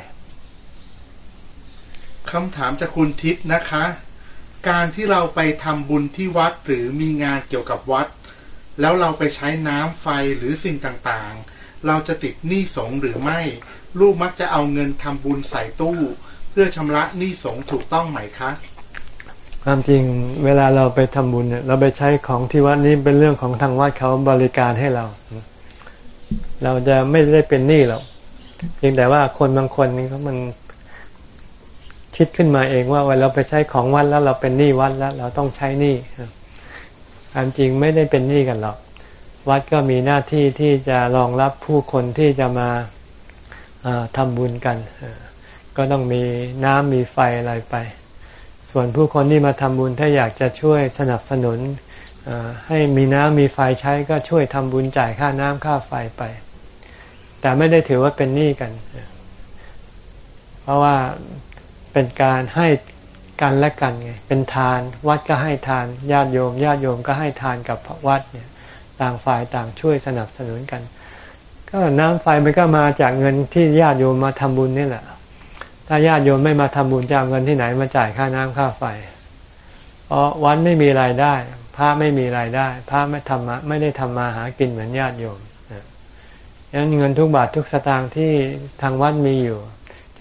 S3: คำถามจากคุณทิพย์นะคะ การที่เราไปทำบุญที่วัดหรือมีงานเกี่ยวกับวัด แล้วเราไปใช้น้ำไฟหรือสิ่งต่างๆ เราจะติดหนี้สงหรือไม่ ลูกมักจะเอาเงินทำบุญใส่ตู้ เพื่อชำระหนี้สงถูกต้องไหมคะ
S1: ความจริงเวลาเราไปทำบุญเนี่ยเราไปใช้ของที่วัดนี้เป็นเรื่องของทางวัดเขาบริการให้เรา เราจะไม่ได้เป็นหนี้หรอกเพียงแต่ว่าคนบางคนนี่เขามัน คิดขึ้นมาเองว่าเวลาเราไปใช้ของวัดแล้วเราเป็นหนี้วัดแล้ว เราต้องใช้หนี้ความจริงไม่ได้เป็นหนี้กันหรอก วัดก็มีหน้าที่ที่จะรองรับผู้คนที่จะมาทำบุญกัน ก็ต้องมีน้ำมีไฟอะไรไป ส่วนผู้คนที่มาทำบุญถ้าอยากจะช่วยสนับสนุนให้มีน้ำมีไฟใช้ก็ช่วยทำบุญจ่ายค่าน้ำค่าไฟไป แต่ไม่ได้ถือว่าเป็นหนี้กัน เพราะว่า เป็นการให้กันและกันไงเป็นทานวัดก็ให้ทานญาติโยมญาติโยมก็ให้ทานกับวัดเนี่ยต่างฝ่ายต่างช่วยสนับสนุนกัน ก็น้ำไฟมันก็มาจากเงินที่ญาติโยมมาทำบุญนี่แหละ ถ้าญาติโยมไม่มาทำบุญจะเอาเงินที่ไหนมาจ่ายค่าน้ำค่าไฟเพราะวัดไม่มีรายได้ พระไม่มีรายได้ พระไม่ทำมาไม่ได้ทำมาหากินเหมือนญาติโยมดังนั้นเงินทุกบาททุกสตางค์ที่ทางวัดมีอยู่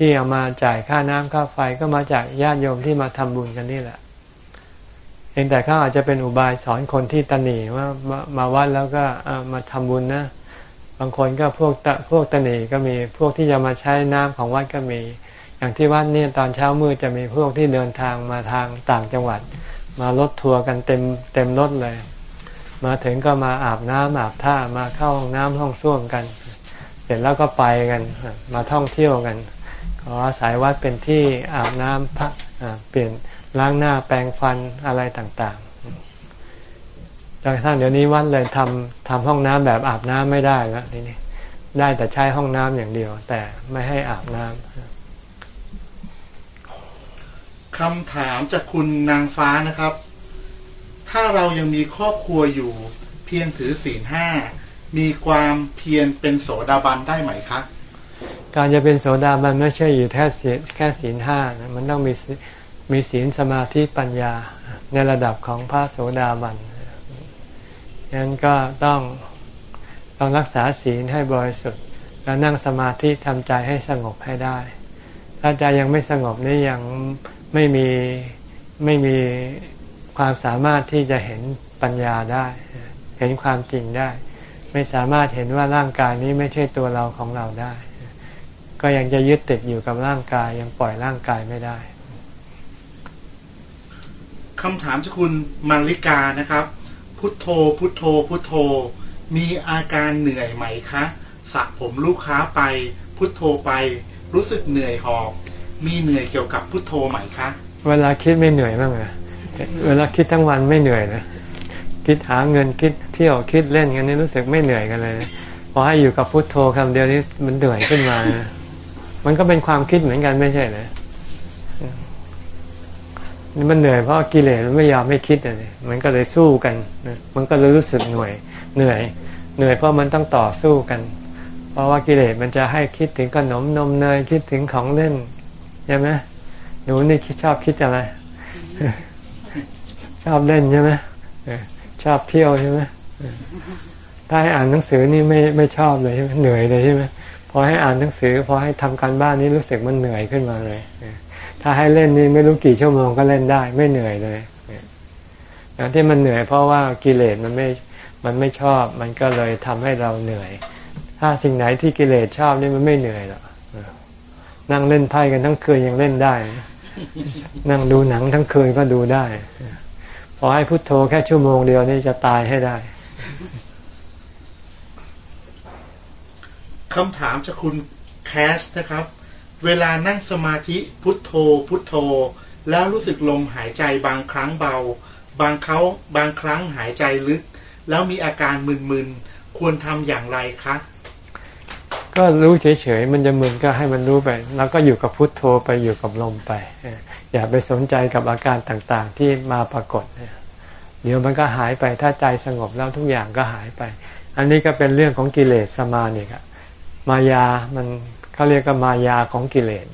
S1: ที่เอามาจ่ายค่าน้ำค่าไฟก็มาจากญาติโยมที่มาทำบุญกันนี่แหละเองแต่เขาอาจจะเป็นอุบายสอนคนที่ตนีว่ามามาวัดแล้วก็มาทำบุญนะบางคนก็พวกตพวกตนีก็มีพวกที่จะมาใช้น้ำของวัดก็มี อย่างที่วัดเนี่ยตอนเช้ามืดจะมีพวกที่เดินทางมาทางต่างจังหวัด มารถทัวร์กันเต็มเต็มรถเลย มาถึงก็มาอาบน้ำอาบท่ามาเข้าห้องน้ำห้องส้วมกัน เสร็จแล้วก็ไปกันมาท่องเที่ยวกัน ขออาศัยวัดเป็นที่อาบน้ำพักเปลี่ยนล้างหน้าแปรงฟันอะไรต่างๆจนกระทั่งเดี๋ยวนี้วัดเลยทำทำห้องน้ำแบบอาบน้ำไม่ได้แล้วทีนี้ได้แต่ใช้ห้องน้ำอย่างเดียว แต่ไม่ให้อาบน้ำ
S3: คำถามจากคุณนางฟ้านะครับ ถ้าเรายังมีครอบครัวอยู่ เพียงถือศีลห้ามีความเพียรเป็นโสดาบันได้ไหมคะ
S1: การจะเป็นโสดาบันไม่ใช่อยู่แค่ศีแค่ศีลห้ามันต้องมีมีศีลสมาธิปัญญาในระดับของพระโสดาบันฉะนั้นก็ต้องต้องรักษาศีลให้บริสุทธิ์แล้วนั่งสมาธิทำใจให้สงบให้ได้ ถ้าใจยังไม่สงบนี่ยังไม่มีไม่มีความสามารถที่จะเห็นปัญญาได้ เห็นความจริงได้ ไม่สามารถเห็นว่าร่างกายนี้ไม่ใช่ตัวเราของเราได้ ก็ยังจะยึดติดอยู่กับร่างกายยังปล่อยร่างกายไม่ได้
S3: คำถามจากคุณมาริกานะครับ พุทโธ พุทโธ พุทโธ มีอาการเหนื่อยไหมคะสระผมลูกค้าไป พุทโธไป รู้สึกเหนื่อยหอบ มีเหนื่อยเกี่ยวกับพุทโธไหมคะ
S1: เวลาคิดไม่เหนื่อยบ้างเหรอเวลาคิดทั้งวันไม่เหนื่อยนะคิดหาเงินคิดเที่ยวคิดเล่นกันนี่รู้สึกไม่เหนื่อยกันเลยพอให้อยู่กับพุทโธคำเดียวนี้มันเหนื่อยขึ้นมานะ มันก็เป็นความคิดเหมือนกันไม่ใช่เหรอนี่มันเหนื่อยเพราะกิเลสมันไม่ยอมไม่คิดเลยมันก็เลยสู้กันมันก็เลยรู้สึกเหนื่อยเหนื่อย เหนื่อยเพราะมันต้องต่อสู้กัน เพราะว่ากิเลสมันจะให้คิดถึงขนมนมเนยคิดถึงของเล่นใช่ไหมหนูนี่ชอบคิดอะไร ชอบเล่นใช่ไหมชอบเที่ยวใช่ไหมถ้าให้อ่านหนังสือนี่ไม่ไม่ชอบเลยใช่ไหมเหนื่อยเลยใช่ไหม พอให้อ่านหนังสือพอให้ทำการบ้านนี้รู้สึกมันเหนื่อยขึ้นมาเลย ถ้าให้เล่นนี่ไม่รู้กี่ชั่วโมงก็เล่นได้ไม่เหนื่อยเลยอย่างที่มันเหนื่อยเพราะว่ากิเลสมันไม่มันไม่ชอบ มันก็เลยทำให้เราเหนื่อย ถ้าสิ่งไหนที่กิเลสชอบนี่มันไม่เหนื่อยหรอกนั่งเล่นไพ่กันทั้งคืนยังเล่นได้ นั่งดูหนังทั้งคืนก็ดูได้ พอให้พุโทโธแค่ชั่วโมงเดียวนี่จะตายให้ได้
S3: คำถามจากคุณแคสนะครับ เวลานั่งสมาธิพุทโธ พุทโธ แล้วรู้สึกลมหายใจบางครั้งเบา บางเขาบางครั้งหายใจลึก แล้วมีอาการมึนๆ ควรทำอย่างไรคะ
S1: ก็รู้เฉยๆ มันจะมึนก็ให้มันรู้ไป แล้วก็อยู่กับพุทโธไปอยู่กับลมไป อย่าไปสนใจกับอาการต่างๆ ที่มาปรากฏ เดี๋ยวมันก็หายไปถ้าใจสงบแล้วทุกอย่างก็หายไป อันนี้ก็เป็นเรื่องของกิเลสสมาเนี่ครับ มายา มันเขาเรียกว่ามายาของกิเลส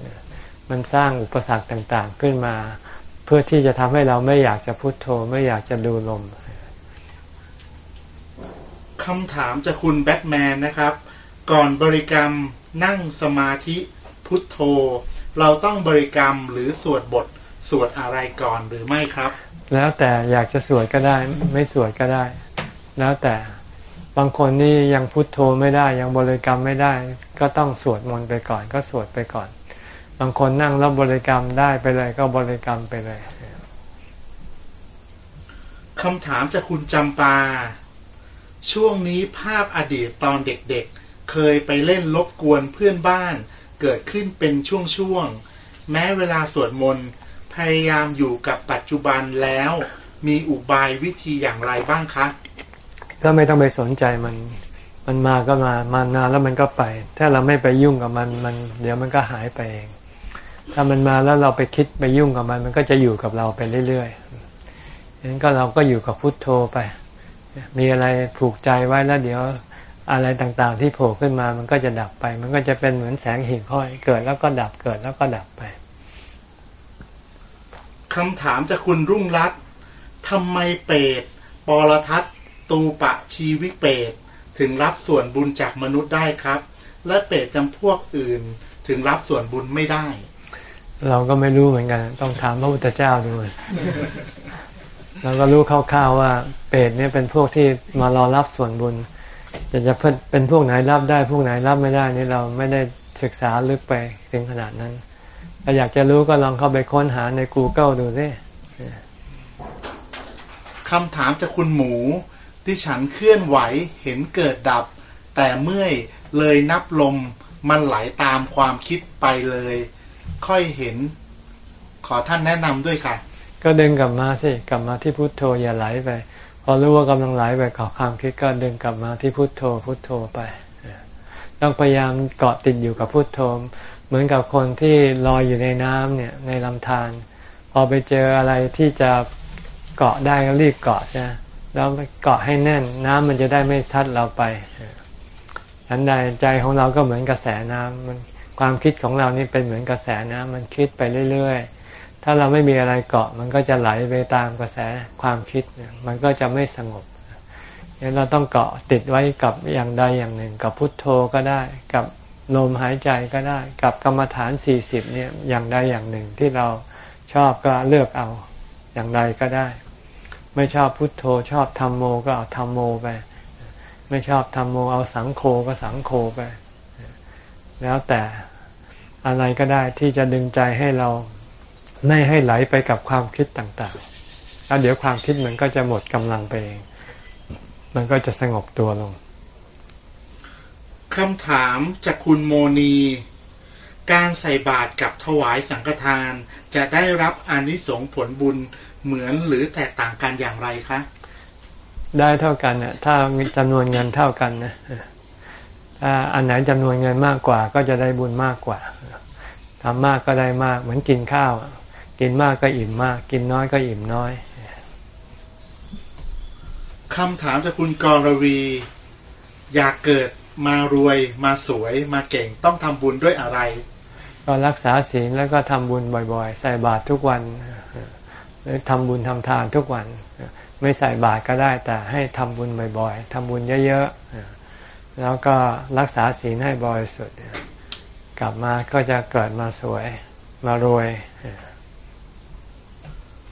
S1: มันสร้างอุปสรรคต่างๆขึ้นมา เพื่อที่จะทำให้เราไม่อยากจะพุโทโธไม่อยากจะดูลม
S3: คำถามจากคุณแบทแมนนะครับ ก่อนบริกรรมนั่งสมาธิพุทโธ เราต้องบริกรรมหรือสวดบทสวดอะไรก่อนหรือไม่ครับ
S1: แล้วแต่อยากจะสวดก็ได้ ไม่สวดก็ได้ แล้วแต่ บางคนนี่ยังพุโทโธไม่ได้ยังบริกรรมไม่ได้ ก็ต้องสวดมนต์ไปก่อน ก็สวดไปก่อน บางคนนั่งแล้วบริกรรมได้ไปเลย ก็บริกรรมไปเลย
S3: คำถามจากคุณจำปา ช่วงนี้ภาพอดีตตอนเด็กๆเคยไปเล่นรบกวนเพื่อนบ้าน เกิดขึ้นเป็นช่วงๆแม้เวลาสวดมนต์พยายามอยู่กับปัจจุบันแล้ว มีอุบายวิธีอย่างไรบ้างคะ
S1: ก็ไม่ต้องไปสนใจมัน มันมาก็มา มานานแล้วมันก็ไป ถ้าเราไม่ไปยุ่งกับมันมัน เดี๋ยวมันก็หายไปเอง ถ้ามันมาแล้วเราไปคิดไปยุ่งกับมัน มันก็จะอยู่กับเราไปเรื่อยๆงั้นก็เราก็อยู่กับพุทโธไป มีอะไรผูกใจไว้แล้วเดี๋ยวอะไรต่างๆ ที่โผล่ขึ้นมามันก็จะดับไป มันก็จะเป็นเหมือนแสงหิ่งห้อย เกิดแล้วก็ดับเกิดแล้วก็ดับไป
S3: คำถามจากคุณรุ่งรัตน์ทำไมเปรตปรทัศน์ ตูปะชีวิเปรตถึงรับส่วนบุญจากมนุษย์ได้ครับ และเปรตจำพวกอื่น ถึงรับส่วนบุญไม่ได้
S1: เราก็ไม่รู้เหมือนกัน ต้องถามพระพุทธเจ้าดูเราก็รู้คร่าวๆว่า เปรตเนี่ยเป็นพวกที่มารอรับส่วนบุญแต่จะเป็นพวกไหนรับได้ พวกไหนรับไม่ได้นี่เราไม่ได้ศึกษาลึกไปถึงขนาดนั้นถ้าอยากจะรู้ก็ลองเข้าไปค้นหาใน Google ดูสิ
S3: คำถามจากคุณหมู ที่ฉันเคลื่อนไหวเห็นเกิดดับ แต่เมื่อยเลยนับลมมันไหลตามความคิดไปเลย ค่อยเห็น ขอท่านแนะนำด้วยค่ะ
S1: ก็ดึงกลับมาสิกลับมาที่พุทโธอย่าไหลไป พอรู้ว่ากำลังไหลไปขอความคิดก็ดึงกลับมาที่พุทโธพุทโธไปต้องพยายามเกาะติดอยู่กับพุทโธเหมือนกับคนที่ลอยอยู่ในน้ำเนี่ยในลำธารพอไปเจออะไรที่จะเกาะได้ก็รีบเกาะใช่ไหม แล้วเกาะให้แน่น น้ำมันจะได้ไม่ซัดเราไปฉันใดใจของเราก็เหมือนกระแสน้ำมันความคิดของเรานี่เป็นเหมือนกระแสน้ำมันคิดไปเรื่อยๆ ถ้าเราไม่มีอะไรเกาะมันก็จะไหลไปตามกระแสความคิดมันก็จะไม่สงบงั้นเราต้องเกาะติดไว้กับอย่างใดอย่างหนึ่ง กับพุทโธก็ได้ กับลมหายใจก็ได้ กับกรรมฐาน40เนี่ยอย่างใดอย่างหนึ่งที่เราชอบก็เลือกเอาอย่างใดก็ได้ ไม่ชอบพุทโธชอบธรรมโมก็เอาธรรมโมไป ไม่ชอบธรรมโมเอาสังโฆก็สังโฆไป แล้วแต่อะไรก็ได้ที่จะดึงใจให้เราไม่ให้ไหลไปกับความคิดต่างๆ แล้วเดี๋ยวความคิดมันก็จะหมดกำลังไปเอง มันก็จะสงบตัวลง
S3: คำถามจากคุณโมนี การใส่บาตรกับถวายสังฆทาน จะได้รับอนิสงผลบุญ เหมือนหรือแตกต่างกันอย่างไรคะ
S1: ได้เท่ากันเนี่ยถ้าจำนวนเงินเท่ากันนะถ้าอันไหนจำนวนเงินมากกว่า ก็จะได้บุญมากกว่าทำมากก็ได้มากเหมือนกินข้าว กินมากก็อิ่มมาก กินน้อยก็อิ่มน้อย
S3: คำถามจากคุณกรวี อยากเกิดมารวยมาสวยมาเก่งต้องทำบุญด้วยอะไร
S1: ก็รักษาศีลแล้วก็ทำบุญบ่อยๆ ใส่บาตรทุกวันหรือ ทำบุญทำทานทุกวัน ไม่ใส่บาตรก็ได้แต่ให้ทำบุญบ่อยๆทำบุญเยอะๆ แล้วก็รักษาศีลให้บริสุทธิ์กลับมาก็จะเกิดมาสวยมารวย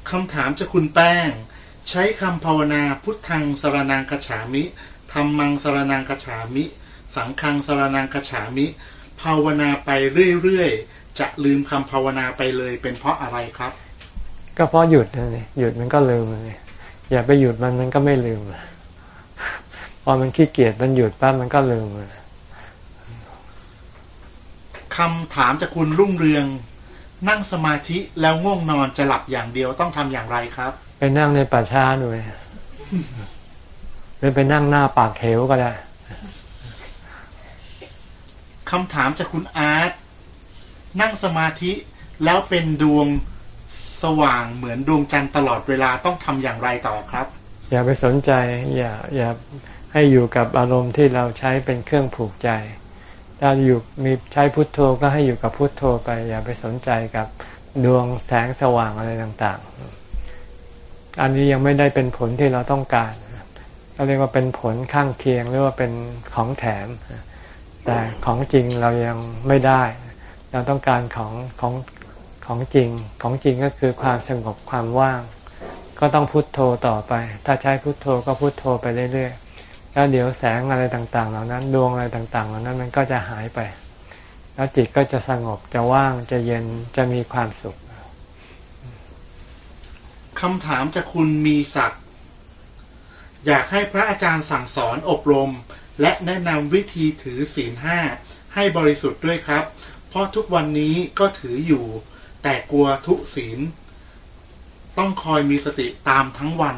S3: คำถามจากคุณแป้ง ใช้คำภาวนาพุทธังสรนังคฉามิธรรมังสรนังคฉามิ สังฆังสรนังคฉามิ ภาวนาไปเรื่อยๆ จะลืมคำภาวนาไปเลยเป็นเพราะอะไรครับ
S1: ก็เพราะหยุดนั่นเองหยุดมันก็ลืมเลยอย่าไปหยุดมันมันก็ไม่ลืมพอมันขี้เกียจมันหยุดปั๊บมันก็ลืมเลย
S3: คำถามจากคุณรุ่งเรือง นั่งสมาธิแล้วง่วงนอนจะหลับอย่างเดียวต้องทำอย่างไรครับ
S1: ไปนั่งในป่าช้าดูเลยหรือไปนั่งหน้าปากเหวก็ได้
S3: คำถามจากคุณอาร์ตนั่งสมาธิแล้วเป็นดวง สว่างเหมือนดวงจันทร์ตลอดเวลาต้องทำอย่างไรต่อครับ
S1: อย่าไปสนใจอย่าอย่าให้อยู่กับอารมณ์ที่เราใช้เป็นเครื่องผูกใจ ถ้าอยู่มีใช้พุทโธก็ให้อยู่กับพุทโธไป อย่าไปสนใจกับดวงแสงสว่างอะไรต่างๆ อันนี้ยังไม่ได้เป็นผลที่เราต้องการเราเรียกว่าเป็นผลข้างเคียงหรือว่าเป็นของแถม แต่ของจริงเรายังไม่ได้ เราต้องการของของ ของจริงของจริงก็คือความสงบความว่าง ก็ต้องพุโทโธต่อไป ถ้าใช้พุโทโธก็พุโทโธไปเรื่อยๆ แล้วเดี๋ยวแสงอะไรต่างๆ เหล่านั้นดวงอะไรต่างๆ เหล่านั้นมันก็จะหายไป แล้วจิตก็จะสงบจะว่างจะเย็นจะมีความสุข
S3: คำถามจากคุณมีศักดิ์อยากให้พระอาจารย์สั่งสอนอบรม และแนะนำวิธีถือศีลห้าให้บริสุทธิ์ด้วยครับ เพราะทุกวันนี้ก็ถืออยู่ แต่กลัวทุศีล ต้องคอยมีสติตามทั้งวัน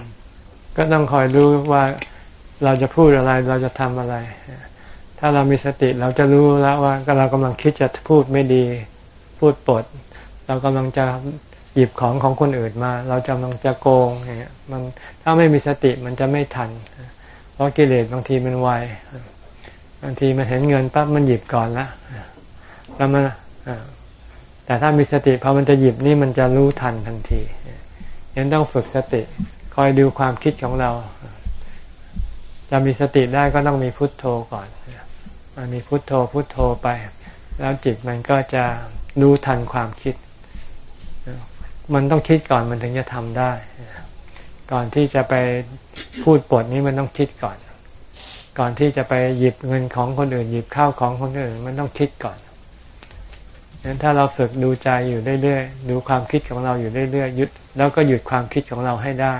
S1: ก็ต้องคอยรู้ว่าเราจะพูดอะไรเราจะทำอะไร ถ้าเรามีสติเราจะรู้แล้วว่าเรากำลังคิดจะพูดไม่ดี พูดปด เรากำลังจะหยิบของของคนอื่นมา เรากำลังจะโกงอย่างเงี้ยมันถ้าไม่มีสติมันจะไม่ทัน เพราะกิเลสบางทีมันไวบางทีมันเห็นเงินปั๊บมันหยิบก่อนละแล้วมัน แต่ถ้ามีสติพอมันจะหยิบนี่มันจะรู้ทันทันทียังต้องฝึกสติคอยดูความคิดของเรา จะมีสติได้ก็ต้องมีพุทโธก่อนมันมีพุทโธพุทโธไป แล้วจิตมันก็จะรู้ทันความคิด มันต้องคิดก่อนมันถึงจะทำได้ ก่อนที่จะไปพูดปดนี้มันต้องคิดก่อน ก่อนที่จะไปหยิบเงินของคนอื่น หยิบข้าวของคนอื่น มันต้องคิดก่อนั้นถ้าเราฝึกดูใจอยู่เรื่อยๆ ดูความคิดของเราอยู่เรื่อยๆ หยุดแล้วก็หยุดความคิดของเราให้ได้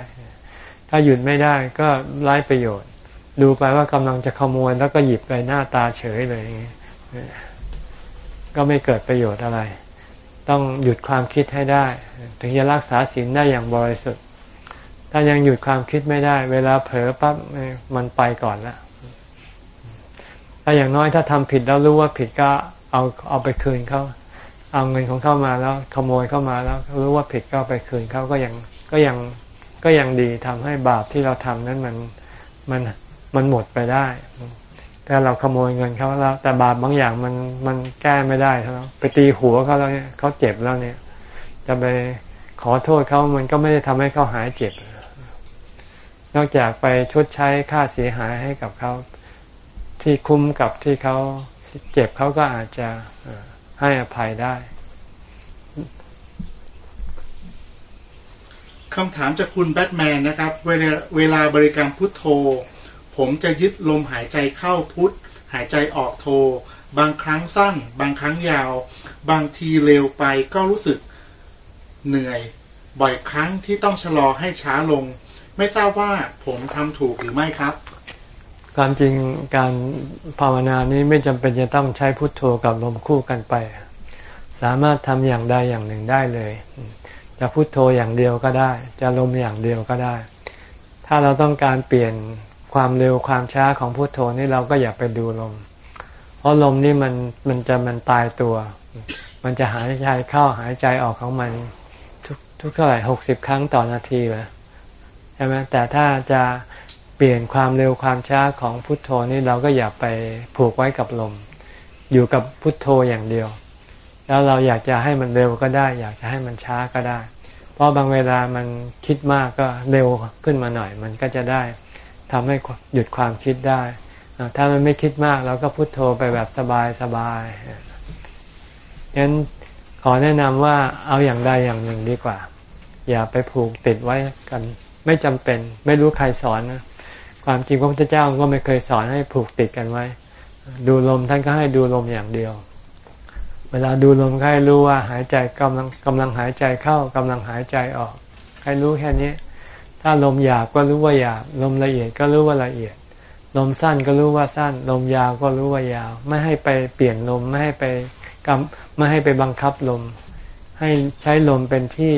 S1: ถ้าหยุดไม่ได้ก็ไร้ประโยชน์ ดูไปว่ากำลังจะขโมยแล้วก็หยิบไปหน้าตาเฉยเลย ก็ไม่เกิดประโยชน์อะไร ต้องหยุดความคิดให้ได้ ถึงจะรักษาศีลได้อย่างบริสุทธิ์ ถ้ายังหยุดความคิดไม่ได้ เวลาเผลอปั๊บมันไปก่อนละถ้าอย่างน้อยถ้าทำผิดแล้วรู้ว่าผิดก็เอาเอาไปคืนเขา เอาเงินของเข้ามาแล้วขโมยเข้ามาแล้วรู้ว่าผิดก็ไปคืนเขาก็ยังก็ยังก็ยังดีทำให้บาปที่เราทำนั้นมันมันมันหมดไปได้ถ้าเราขโมยเงินเขาแล้ว แต่บาปบางอย่างมันมันแก้ไม่ได้แล้วไปตีหัวเขาแล้วเนี่ยเขาเจ็บแล้วเนี่ย จะไปขอโทษเขามันก็ไม่ได้ทำให้เขาหายเจ็บ นอกจากไปชดใช้ค่าเสียหายให้กับเขาที่คุ้มกับที่เขาเจ็บเขาก็อาจจะ ให้อภัยได้
S3: คำถามจากคุณแบทแมนนะครับ เวลาเวลาบริกรรมพุทโธ ผมจะยึดลมหายใจเข้าพุทหายใจออกโท บางครั้งสั้น บางครั้งยาว บางทีเร็วไปก็รู้สึกเหนื่อย บ่อยครั้งที่ต้องชะลอให้ช้าลง ไม่ทราบว่าผมทำถูกหรือไม่ครับ
S1: ความจริงการภาวนานี้ไม่จำเป็นจะต้องใช้พุทโธกับลมคู่กันไป สามารถทำอย่างใดอย่างหนึ่งได้เลย จะพุทโธอย่างเดียวก็ได้ จะลมอย่างเดียวก็ได้ ถ้าเราต้องการเปลี่ยนความเร็วความช้าของพุทโธนี่เราก็อย่าไปดูลม เพราะลมนี่มันมันจะมันตายตัว มันจะหายใจเข้าหายใจออกของมันทุกทุกเท่าไหร่หกสิบครั้งต่อนาทีเลยใช่ไหมแต่ถ้าจะ เปลี่ยนความเร็วความช้าของพุทโธนี่เราก็อย่าไปผูกไว้กับลม อยู่กับพุทโธอย่างเดียว แล้วเราอยากจะให้มันเร็วก็ได้ อยากจะให้มันช้าก็ได้ เพราะบางเวลามันคิดมากก็เร็วขึ้นมาหน่อย มันก็จะได้ทำให้หยุดความคิดได้ ถ้ามันไม่คิดมากเราก็พุทโธไปแบบสบายสบายงั้นขอแนะนำว่าเอาอย่างใดอย่างหนึ่งดีกว่า อย่าไปผูกติดไว้กัน ไม่จำเป็นไม่รู้ใครสอนนะ ความจริงพระพุทธเจ้าก็ไม่เคยสอนให้ผูกติดกันไว้ ดูลมท่านก็ให้ดูลมอย่างเดียว เวลาดูลมก็ให้รู้ว่าหายใจกำลังกำลังหายใจเข้ากำลังหายใจออก ให้รู้แค่นี้ ถ้าลมหยาบก็รู้ว่าหยาบ ลมละเอียดก็รู้ว่าละเอียด ลมสั้นก็รู้ว่าสั้น ลมยาวก็รู้ว่ายาว ไม่ให้ไปเปลี่ยนลมไม่ให้ไปกำไม่ให้ไปบังคับลม ให้ใช้ลมเป็นที่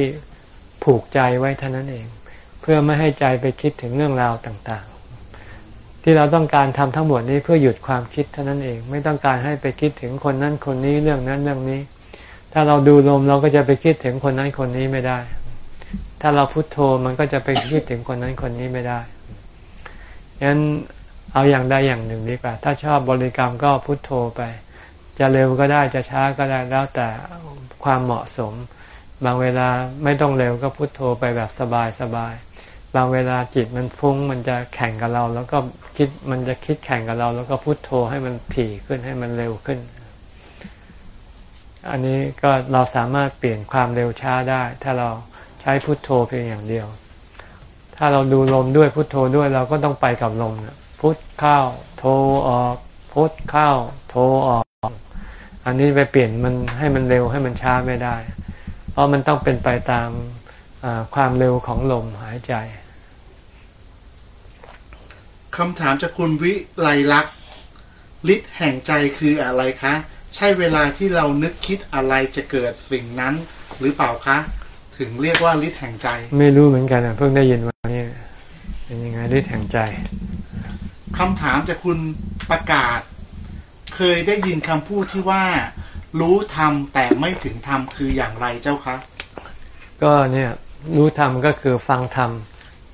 S1: ผูกใจไว้เท่านั้นเอง เพื่อไม่ให้ใจไปคิดถึงเรื่องราวต่าง ที่เราต้องการทำทั้งหมดนี้เพื่อหยุดความคิดเท่านั้นเอง ไม่ต้องการให้ไปคิดถึงคนนั้นคนนี้เรื่องนั้นเรื่องนี้ ถ้าเราดูลมเราก็จะไปคิดถึงคนนั้นคนนี้ไม่ได้ ถ้าเราพุโทโธมันก็จะไปคิดถึงคนนั้นคนนี้ไม่ได้งั้นเอาอย่างใดอย่างหนึ่งดีกว่า ถ้าชอบบริกรรมก็พุโทโธไป จะเร็วก็ได้จะช้าก็ได้แล้วแต่ความเหมาะสม บางเวลาไม่ต้องเร็วก็พุโทโธไปแบบสบายสบาย บาเวลาจิตมันฟุ้งมันจะแข่งกับเรา แล้วก็คิดมันจะคิดแข่งกับเรา แล้วก็พุโทโธให้มันถี่ขึ้นให้มันเร็วขึ้น อันนี้ก็เราสามารถเปลี่ยนความเร็วช้าได้ ถ้าเราใช้พุโทโธเพียงอย่างเดียว ถ้าเราดูลมด้วยพุโทโธด้วยเราก็ต้องไปกับลมพุทเข้าโทออก พุทเข้าโทออก อันนี้ไปเปลี่ยนมันให้มันเร็วให้มันช้าไม่ได้ เพราะมันต้องเป็นไปตาม ความเร็วของลมหายใจ
S3: คำถามจากคุณวิไลลักษณ์ฤทธิ์แห่งใจคืออะไรคะ ใช่เวลาที่เรานึกคิดอะไรจะเกิดสิ่งนั้นหรือเปล่าคะ ถึงเรียกว่าฤทธิ์แห่งใจ
S1: ไม่รู้เหมือนกันอะเพิ่งได้ยินวันนี้เป็นยังไงฤทธิ์แห่งใจ
S3: คำถามจากคุณประกาศ เคยได้ยินคำพูดที่ว่า รู้ทำแต่ไม่ถึงทำคืออย่างไรเจ้าคะ
S1: ก็เนี่ย รู้ธรรมก็คือฟังธรรม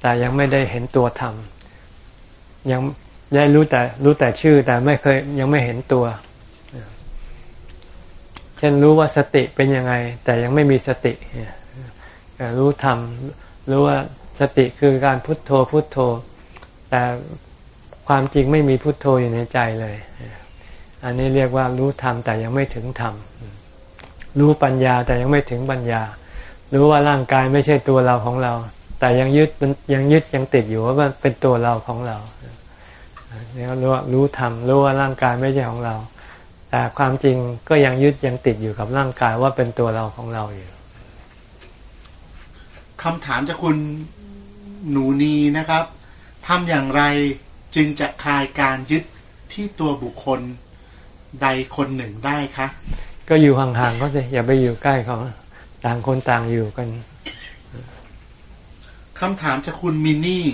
S1: แต่ยังไม่ได้เห็นตัวธรรม ยังได้รู้แต่รู้แต่ชื่อแต่ไม่เคยยังไม่เห็นตัว เช่นรู้ว่าสติเป็นยังไง แต่ยังไม่มีสติแต่รู้ธรรม รู้ว่าสติคือการพุทโธพุทโธ แต่ความจริงไม่มีพุทโธอยู่ในใจเลย อันนี้เรียกว่ารู้ธรรมแต่ยังไม่ถึงธรรม รู้ปัญญาแต่ยังไม่ถึงปัญญา รู้ว่าร่างกายไม่ใช่ตัวเราของเรา แต่ยังยึดยังยึดยังติดอยู่ว่ามันเป็นตัวเราของเราเนี่ยรู้ว่ารู้ธรรมรู้ว่าร่างกายไม่ใช่ของเรา แต่ความจริงก็ยังยึดยังติดอยู่กับร่างกายว่าเป็นตัวเราของเราอยู่
S3: คำถามจากคุณหนูนีนะครับทำอย่างไรจึงจะคลายการยึดที่ตัวบุคคลใดคนหนึ่งได้คะ
S1: ก็อยู่ห่างๆเขาสิอย่าไปอยู่ใกล้เขา ต่างคนต่างอยู่กัน
S3: คำถามจากคุณมินนี่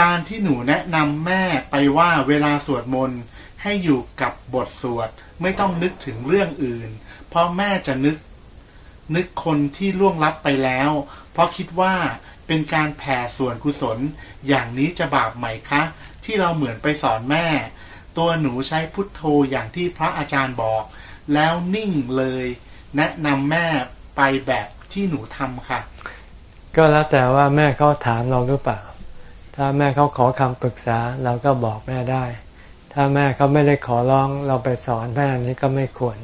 S3: การที่หนูแนะนำแม่ไปว่าเวลาสวดมนต์ให้อยู่กับบทสวด ไม่ต้องนึกถึงเรื่องอื่น เพราะแม่จะนึก นึกคนที่ล่วงลับไปแล้ว เพราะคิดว่าเป็นการแผ่ส่วนกุศล อย่างนี้จะบาปไหมคะ ที่เราเหมือนไปสอนแม่ ตัวหนูใช้พุทโธอย่างที่พระอาจารย์บอก แล้วนิ่งเลย แนะนำแม่ ไปแบบที่หนูทำค่ะ
S1: ก็แล้วแต่ว่าแม่เขาถามเราหรือเปล่า ถ้าแม่เขาขอคำปรึกษาเราก็บอกแม่ได้ ถ้าแม่เขาไม่ได้ขอร้องเราไปสอนแม่อันนี้ก็ไม่ควร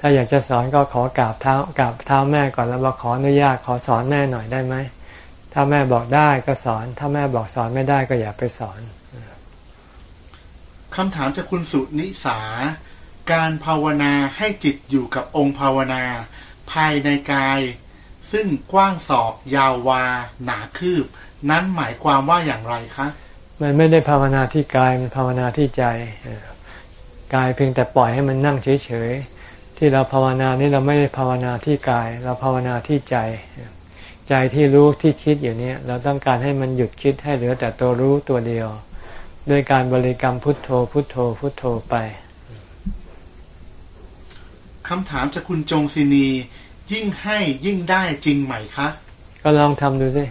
S1: ถ้าอยากจะสอนก็ขอกราบเท้ากราบเท้าแม่ก่อนแล้วมาขออนุญาตขอสอนแม่หน่อยได้ไหมถ้าแม่บอกได้ก็สอน ถ้าแม่บอกสอนไม่ได้ก็อย่าไปสอน
S3: คำถามจากคุณสุนิสา การภาวนาให้จิตอยู่กับองค์ภาวนา ภายในกาย ซึ่งกว้างศอกยาววา หนาคืบ นั้นหมายความว่าอย่างไรคะ
S1: มันไม่ได้ภาวนาที่กายมันภาวนาที่ใจกายเพียงแต่ปล่อยให้มันนั่งเฉยๆที่เราภาวนานี่เราไม่ได้ภาวนาที่กาย เราภาวนาที่ใจ ใจที่รู้ที่คิดอยู่เนี่ยเราต้องการให้มันหยุดคิดให้เหลือแต่ตัวรู้ตัวเดียว ด้วยการบริกรรมพุทโธพุทโธพุทโธไป
S3: คำถามจากคุณจงศินี ยิ่งให้ยิ่งได้จริงไหมคะ
S1: ก็ลองทำดูสิ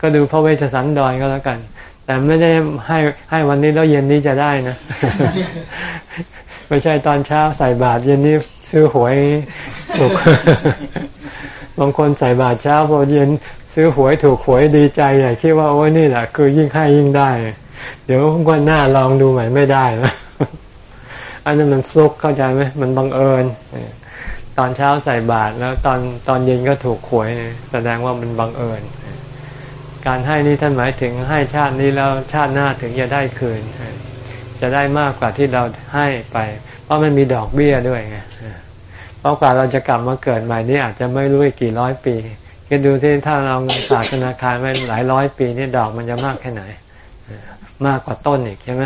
S1: ก็ดูพระเวชสันดรก็แล้วกัน แต่ไม่ได้ให้ให้วันนี้แล้วเย็นนี้จะได้นะ ไม่ใช่ตอนเช้าใส่บาตรเย็นนี้ซื้อหวยถูกบางคนใส่บาตรเช้าพอเย็นซื้อหวยถูกหวยดีใจอะคิดว่าโอ้นี่แหละคือยิ่งให้ยิ่งได้ เดี๋ยววันหน้าลองดูใหม่ไม่ได้นะ อันนั้นมันฟลุกเข้าใจไหมมันบังเอิญตอนเช้าใส่บาตรแล้วตอนตอนเย็นก็ถูกหวยแสดงว่ามันบังเอิญ การให้นี่ท่านหมายถึงให้ชาตินี้แล้วชาติหน้าถึงจะได้คืน จะได้มากกว่าที่เราให้ไป เพราะมันมีดอกเบี้ยด้วยไงเพราะกว่าเราจะกลับมาเกิดใหม่นี่อาจจะไม่รู้กกี่ร้อยปีคิดดูที่ถ้าเราเงินฝากธนาคารไว้หลายร้อยปีนี่ดอกมันจะมากแค่ไหน มากกว่าต้นอีกใช่ไหม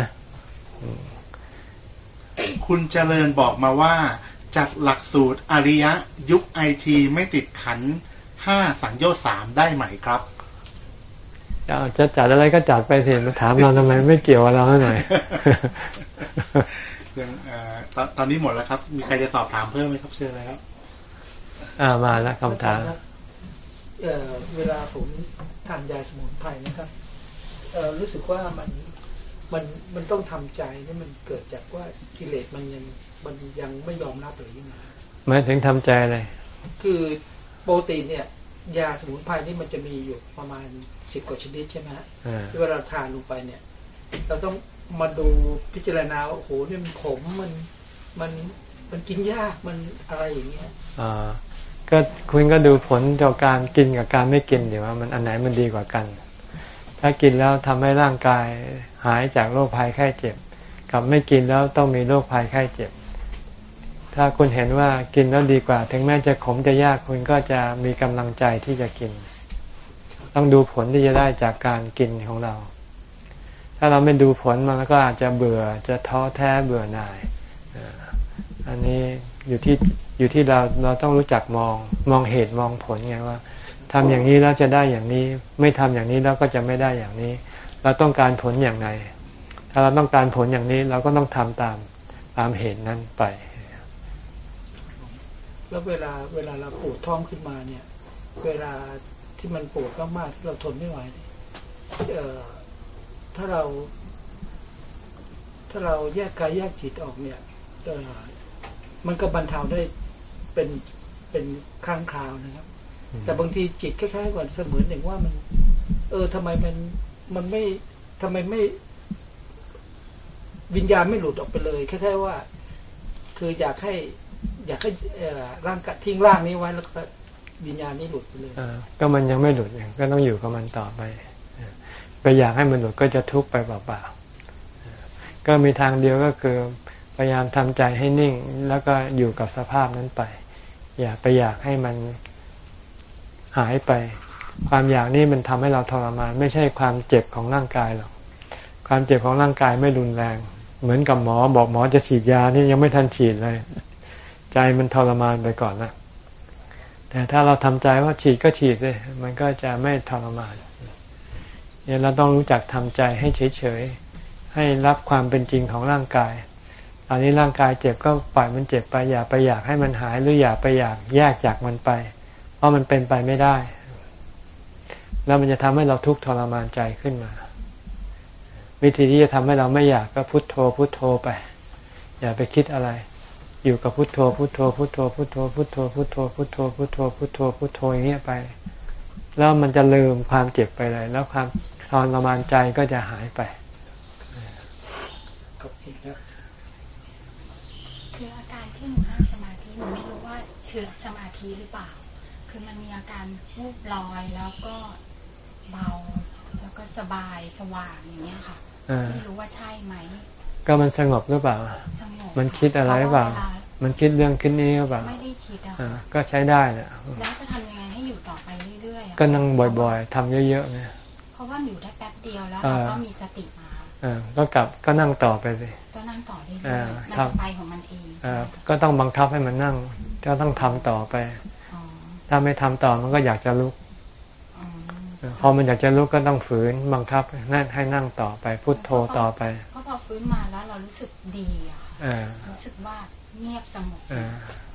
S3: คุณเจริญบอกมาว่า จัดหลักสูตรอริยะยุคไอทีไม่ติดขันห้าสังโยชน์สามได้ไหมครับ
S1: จะจะจัดอะไรก็จัดไปสิมาถามเราทำไมไม่เกี่ยวกับเราหน่อย
S3: ยังเอ่อตอนตอนนี้หมดแล้วครับ มีใครจะสอบถามเพิ่มไหมครับเชิญเลยครับ
S1: อ่ามาแล้วคำถาม
S4: เอ่อเวลาผมทานยาสมุนไพรนะครับเอ่อรู้สึกว่ามัน มันมันต้องทำใจนี่มันเกิดจากว่ากิเลสมันยังมันยังไม่ยอมรับหรือยังไง
S1: หมายถึงทำใจเลย
S4: คือปกติเนี่ย ยาสมุนไพรนี่มันจะมีอยู่ประมาณสิบกว่าชนิดใช่ไหมฮะ
S1: อ่า
S4: ที่เวลาทานลงไปเนี่ย เราต้องมาดูพิจารณาว่าโอ้โหนี่มันขมมันมันมันกินยากมันอะไรอย่างเงี้ย
S1: อ่าก็คุณก็ดูผลจากการกินกับการไม่กินเดี๋ยวว่ามันอันไหนมันดีกว่ากัน ถ้ากินแล้วทำให้ร่างกายหายจากโรคภัยไข้เจ็บ กับไม่กินแล้วต้องมีโรคภัยไข้เจ็บ ถ้าคุณเห็นว่ากินแล้วดีกว่า ถึงแม้จะขมจะยากคุณก็จะมีกำลังใจที่จะกิน ต้องดูผลที่จะได้จากการกินของเรา ถ้าเราไม่ดูผลมันก็อาจจะเบื่อจะท้อแท้เบื่อหน่าย อันนี้อยู่ที่อยู่ที่เราเราต้องรู้จักมองมองเหตุมองผลไงว่า ทำอย่างนี้แล้วจะได้อย่างนี้ ไม่ทำอย่างนี้แล้วก็จะไม่ได้อย่างนี้ เราต้องการผลอย่างไรถ้าเราต้องการผลอย่างนี้เราก็ต้องทำตามตามเหตุนั้นไป
S4: แล้วเวลาเวลาเราปวดท้องขึ้นมาเนี่ย เวลาที่มันปวดมากๆที่เราทนไม่ไหวเอ่อถ้าเรา ถ้าเราแยกกายแยกจิตออกเนี่ยเออมันก็บรรเทาได้เป็นเป็นครั้งคราวนะครับ แต่บางทีจิตคล้ายๆก่อนเสมือนหนึ่งว่ามัน เออทำไมมันมันไม่ทำไมไม่ วิญญาณไม่หลุดออกไปเลยแค่ๆว่า คืออยากให้ อยากให้เอ่อร่างกายทิ้งร่างนี้ไว้แล้วก็วิญญาณนี้หลุดไปเลย
S1: เอ่อก็มันยังไม่หลุดก็ต้องอยู่กับมันต่อไปเออไปอยากให้มันหลุดก็จะทุกข์ไปเปล่าๆเออก็มีทางเดียวก็คือพยายามทำใจให้นิ่ง แล้วก็อยู่กับสภาพนั้นไป อย่าไปอยากให้มัน หายไป ความอยากนี่มันทำให้เราทรมาน ไม่ใช่ความเจ็บของร่างกายหรอกความเจ็บของร่างกายไม่รุนแรง เหมือนกับหมอบอกหมอจะฉีดยานี่ยังไม่ทันฉีดเลย ใจมันทรมานไปก่อนนะแต่ถ้าเราทำใจว่าฉีดก็ฉีดเลยมันก็จะไม่ทรมานเนี่ยเราต้องรู้จักทำใจให้เฉยๆให้รับความเป็นจริงของร่างกายตอนนี้ร่างกายเจ็บก็ปล่อยมันเจ็บไปอย่าไปอยากให้มันหายหรืออย่าไปอยากแยกจากมันไป เพราะมันเป็นไปไม่ได้ แล้วมันจะทำให้เราทุกข์ทรมานใจขึ้นมา วิธีที่จะทำให้เราไม่อยากก็พุโทโธพุโทโธไป อย่าไปคิดอะไร อยู่กับพุทโธพุทโธพุทโธพุทโธพุทโธพุทโธพุทโธพุทโธพุทโธพุทโธอย่างเงี้ยไป แล้วมันจะลืมความเจ็บไปเลย แล้วความทรมานใจก็จะหายไป
S4: ครับอีกแล้ว
S5: คืออาการที่หนูนั่งสมาธิหนูไม่รู้ว่าคือสมาธิหรือเปล่า คือมันมีอาการ วูบลอยแล้วก็เบา แล้วก็สบายสว่างอย่างเงี้ยค่ะ
S1: อ่า
S5: ไม่รู้ว่าใช่ไหม
S1: ก็มันสงบหรือเปล่า
S5: สงบ
S1: มันคิดอะไรหรือเปล่า
S5: พะว่
S1: มันคิดเรื่องคิดนี้หรือเปล่า
S5: ไม่ได้คิดอะ
S1: อ่า
S5: ค่ะ
S1: ก็ใช้ได้นะ
S5: แล้วจะทำยังไงให้อยู่ต่อไปเรื่อยๆอะ
S1: ก็นั่งบ่อยๆทำเยอะๆนะ
S5: เพราะว่าอยู่ได้แป๊บเดียวแล้ว
S1: อ่า
S5: เราก็มีสติมา
S1: อ่าก็กลับก็นั่งต่อไปสิ
S5: ก็นั่งต่อเรื่อย
S1: อ่า
S5: ๆมัน
S1: ครับ
S5: จะไปของมันเอง
S1: อ่า
S5: ใช่ไหม
S1: ก็ต้องบังคับให้มันนั่งก็ต้องทำต่อไป
S5: อ๋อ
S1: ถ้าไม่ทำต่อมันก็อยากจะลุก
S5: อ๋อ
S1: พอมันอยากจะลุกก็ต้องฝืนบังคับนั่นให้นั่งต่อไปพุทโธต่อไป
S5: เพราะพอฟื้นมาแล้วเรารู้สึกดีอะค่ะ
S1: อ่า
S5: รู้สึกว่าเงียบสงบ
S1: อ่า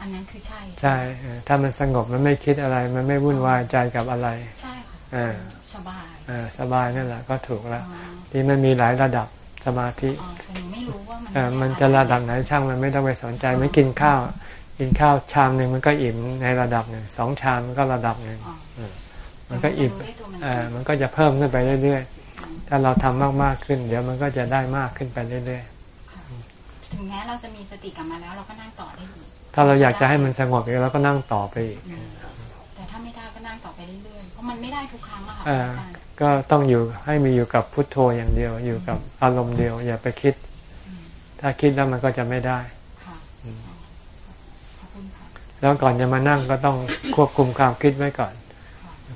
S5: อันนั้นคือใช่
S1: ใช่เออถ้ามันสงบมันไม่คิดอะไร มันไม่วุ่นวายใจกับอะไร
S5: ใช่ค่ะ
S1: อ่า
S5: สบาย
S1: อ่าสบายนั่นแหละก็ถูก
S5: อ๋
S1: แล้ว
S5: อ
S1: ที่มันมีหลายระดับสมาธิ
S5: อ๋อแต่หนูไม่รู้ว่ามัน
S1: เออมันจะระดับไหนช่างมันไม่ต้องไปสนใจไม่กินข้าว กินข้าวชามหนึ่งมันก็อิ่มในระดับหนึ่งสองชามมันก็ระดับหนึ่ง
S5: อ๋อ
S1: มันก็อิ่ม
S5: จะรู้ได้ตัวมัน
S1: เอ
S5: เอ
S1: องมันก็จะเพิ่มขึ้นไปเรื่อยๆ ถ้าเราทำมากๆขึ้น เดี๋ยวมันก็จะได้มากขึ้นไปเรื่อย
S5: ค่ะถึงแม้เราจะมีสติกลับมาแล้วเราก็นั่งต่อได้อีก
S1: ๆถ้าเราอยากจะให้มันสงบอีกเราก็นั่งต่อไปอีก
S5: อืมแต่ถ้าไม่ได้ก็นั่งต่อไปเรื่อยๆ เพราะมันไม่ได้ทุกครั้งอะค่ะ
S1: เออ
S5: อาจารย์
S1: ก็ต้องอยู่ให้มีอยู่กับพุทโธอย่างเดียว อยู่กับอารมณ์เดียว อย่าไปคิด ถ้าคิดแล้วมันก็จะไม่ได้
S5: ค่ะ
S1: อืม
S5: ขอบคุณค่ะ
S1: แล้วก่อนจะมานั่งก็ต้องควบคุมความคิดไว้ก่อน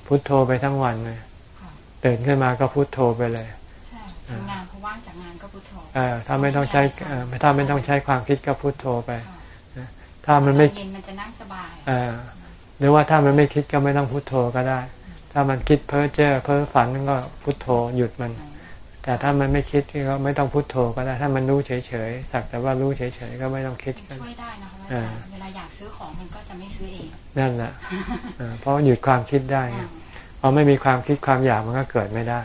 S1: พุทโธไปทั้งวันเลย
S5: ค่ะ
S1: ตื่นขึ้นมาก็พุทโธไปเลย
S5: ใช่ทำงานเพราะว่างจากงานก็พุทโธ
S1: เออถ้าไม่ต้องใช้เออถ้าไม่ต้องใช้ความคิดก็พุทโธไป
S5: ค่ะ
S1: ถ้ามันไม่
S5: ตอเย็นมันจะนั่งสบาย
S1: เออหรือว่าถ้ามันไม่คิดก็ไม่ต้องพุทโธก็ได้ ถ้ามันคิดเพ้อเจ้อเพ้อฝันก็พุทโธหยุดมัน แต่ถ้ามันไม่คิดก็ไม่ต้องพุทโธก็ได้ ถ้ามันรู้เฉยๆสักแต่ว่ารู้เฉยๆก็ไม่ต้องคิดก็
S5: ช่วยได้นะคะ อา
S1: อ่า
S5: จารย์เวลาอยากซื้อของมันก็จะไม่ซื้อเอง
S1: นั่นแหละเออเพราะหยุดความคิดได้ไง
S5: อ่า
S1: พอไม่มีความคิดความอยากมันก็เกิดไม่ได้